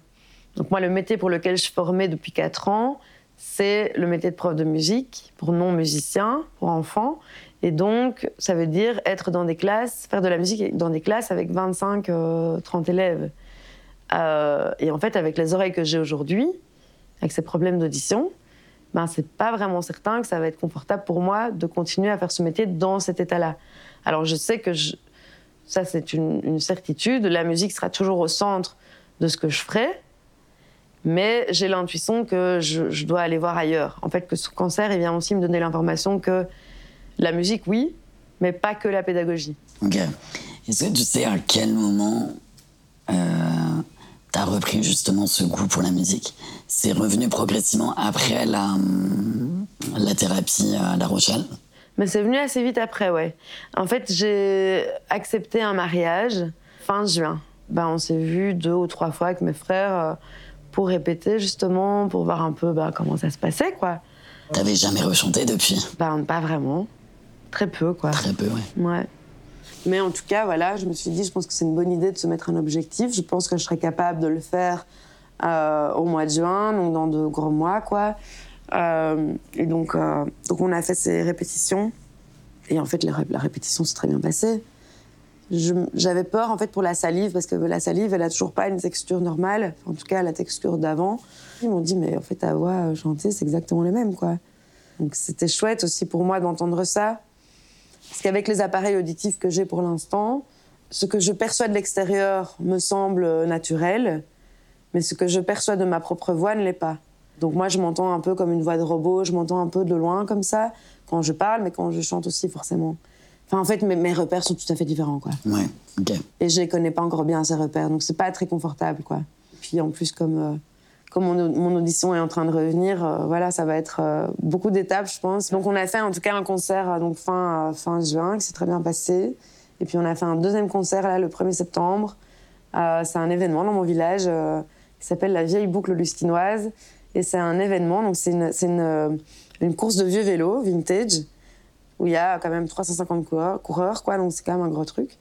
donc moi, le métier pour lequel je formais depuis 4 ans, c'est le métier de prof de musique pour non-musiciens, pour enfants. Et donc, ça veut dire être dans des classes, faire de la musique dans des classes avec 25, 30 euh, élèves. Euh, et en fait, avec les oreilles que j'ai aujourd'hui, avec ces problèmes d'audition, ben, c'est pas vraiment certain que ça va être confortable pour moi de continuer à faire ce métier dans cet état-là. Alors, je sais que ça, c'est une, certitude. La musique sera toujours au centre de ce que je ferai. Mais j'ai l'intuition que je, dois aller voir ailleurs. En fait, que ce cancer, il vient aussi me donner l'information que la musique, oui, mais pas que la pédagogie. Ok. Est-ce que tu sais à quel moment tu as repris justement ce goût pour la musique C'est revenu progressivement après la, la thérapie à La Rochelle mais c'est venu assez vite après, ouais. En fait, j'ai accepté un mariage fin juin. Ben, on s'est vu deux ou trois fois avec mes frères. Euh, pour répéter justement, pour voir un peu bah, comment ça se passait, quoi. T'avais jamais rechanté depuis? Bah, Pas vraiment. Très peu, quoi. Très peu, ouais. Ouais. Mais en tout cas, voilà, je me suis dit, je pense que c'est une bonne idée de se mettre un objectif. Je pense que je serais capable de le faire euh, au mois de juin, donc dans de gros mois, quoi. Euh, et donc, euh, donc, on a fait ces répétitions. Et en fait, la, la répétition s'est très bien passée j'avais peur en fait pour la salive parce que la salive elle a toujours pas une texture normale en tout cas la texture d'avant ils m'ont dit mais en fait ta voix chantée c'est exactement les mêmes quoi donc c'était chouette aussi pour moi d'entendre ça parce qu'avec les appareils auditifs que j'ai pour l'instant ce que je perçois de l'extérieur me semble naturel mais ce que je perçois de ma propre voix ne l'est pas donc moi je m'entends un peu comme une voix de robot je m'entends un peu de loin comme ça quand je parle mais quand je chante aussi forcément en fait, mes, repères sont tout à fait différents, quoi. Ouais, ok. Et je les connais pas encore bien, ces repères, donc c'est pas très confortable, quoi. Puis en plus, comme, euh, comme mon, audition est en train de revenir, euh, voilà, ça va être euh, beaucoup d'étapes, je pense. Donc on a fait en tout cas un concert donc fin, fin juin, qui s'est très bien passé. Et puis on a fait un deuxième concert, là, le 1er septembre. c'est un événement dans mon village qui s'appelle la Vieille Boucle Lustinoise. Et c'est un événement, donc c'est une, une, une course de vieux vélos, vintage où il y a quand même 350 coureurs, quoi, donc c'est quand même un gros truc.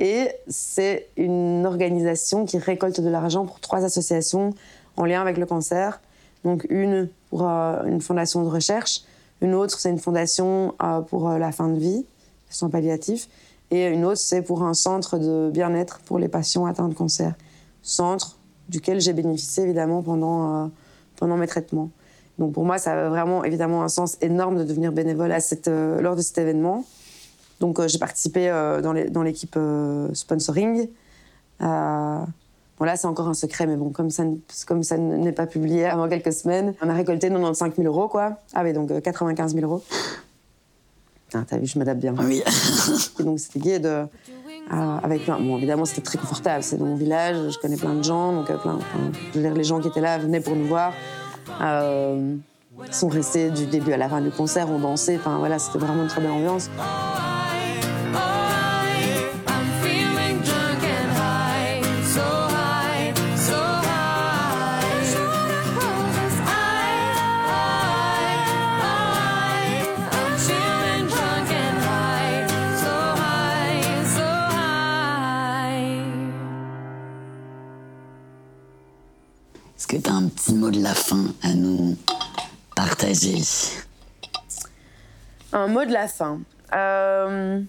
Et c'est une organisation qui récolte de l'argent pour trois associations en lien avec le cancer. Donc une pour euh, une fondation de recherche, une autre c'est une fondation euh, pour euh, la fin de vie, soins palliatifs, et une autre c'est pour un centre de bien-être pour les patients atteints de cancer. Centre duquel j'ai bénéficié évidemment pendant, pendant mes traitements. Donc pour moi, ça a vraiment évidemment un sens énorme de devenir bénévole lors de cet événement. Donc j'ai participé dans l'équipe sponsoring. Bon, là, c'est encore un secret, mais bon, comme ça, comme ça n'est pas publié avant quelques semaines, on a récolté 95 000 euros, quoi. Ah oui, donc 95 000 euros. Ah, T'as vu, je m'adapte bien. Oui. Et donc, c'était guide avec plein. Bon, évidemment, c'était très confortable. C'est dans mon village, je connais plein de gens, donc plein. je veux dire, les gens qui étaient là venaient pour nous voir. Euh, sont restés du début à la fin du concert, ont dansé. Enfin voilà, c'était vraiment une très belle ambiance. Que tu as un petit mot de la fin à nous partager Un mot de la fin. Euh,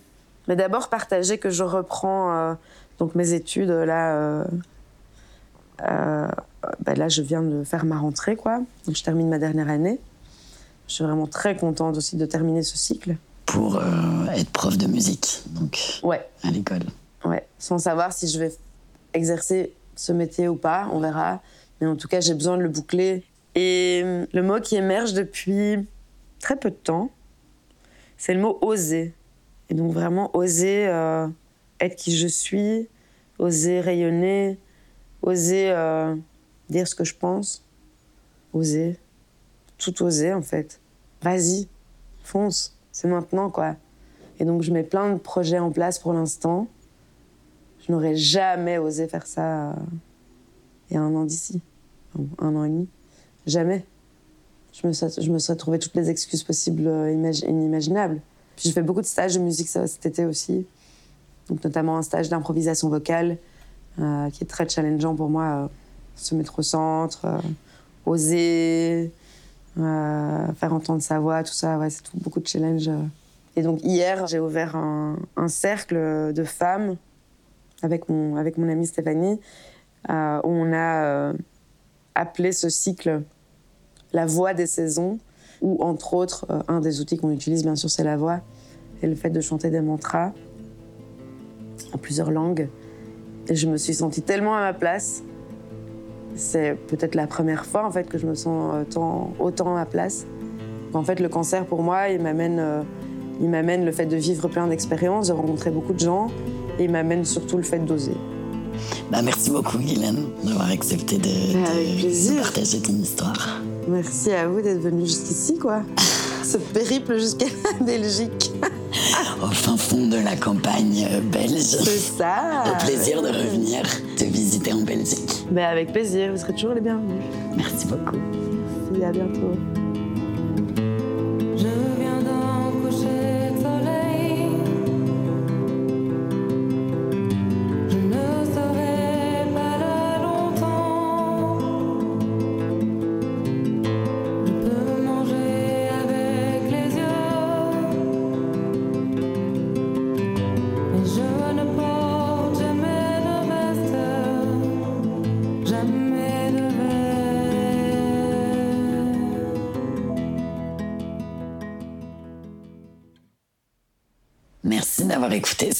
mais d'abord partager que je reprends euh, donc mes études là. Euh, bah là, je viens de faire ma rentrée, quoi. Donc, je termine ma dernière année. Je suis vraiment très contente aussi de terminer ce cycle. Pour être prof de musique, donc. Ouais. À l'école. Ouais. Sans savoir si je vais exercer ce métier ou pas, on verra. Mais en tout cas, j'ai besoin de le boucler. Et le mot qui émerge depuis très peu de temps, c'est le mot oser. Et donc vraiment oser euh, être qui je suis, oser rayonner, oser euh, dire ce que je pense, oser, tout oser en fait. Vas-y, fonce. C'est maintenant, quoi. Et donc, je mets plein de projets en place pour l'instant. Je n'aurais jamais osé faire ça euh, il y a un an d'ici. Un an et demi. Jamais. Je me, serais, trouvé toutes les excuses possibles euh, inimaginables. Puis j'ai fait beaucoup de stages de musique cet été aussi. Donc, notamment un stage d'improvisation vocale euh, qui est très challengeant pour moi. se mettre au centre, oser, faire entendre sa voix, tout ça. C'est beaucoup de challenges. Et donc hier, j'ai ouvert un, cercle de femmes avec mon, avec mon amie Stéphanie, euh, où on a euh, appelé ce cycle la voix des saisons, où entre autres, euh, un des outils qu'on utilise bien sûr, c'est la voix, et le fait de chanter des mantras en plusieurs langues. Et je me suis sentie tellement à ma place. C'est peut-être la première fois en fait que je me sens autant, autant à ma place. En fait, le cancer pour moi, il m'amène il m'amène le fait de vivre plein d'expériences, de rencontrer beaucoup de gens, et il m'amène surtout le fait d'oser. Bah, merci beaucoup, Guylaine, d'avoir accepté de, partager ton histoire. Merci à vous d'être venu jusqu'ici, quoi. Ce périple jusqu'à la Belgique. Au fin fond de la campagne euh, belge. C'est ça. Au plaisir de revenir te visiter en Belgique. Mais avec plaisir, vous serez toujours les bienvenus. Merci beaucoup. Merci, à bientôt.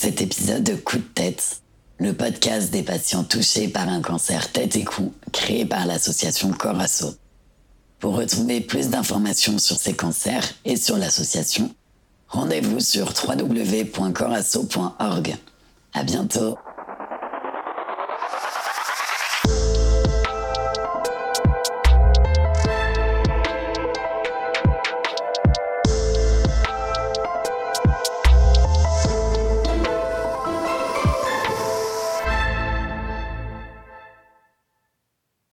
Cet épisode de Coup de tête, le podcast des patients touchés par un cancer tête et cou, créé par l'association Corasso. Pour retrouver plus d'informations sur ces cancers et sur l'association, rendez-vous sur www.corasso.org. À bientôt.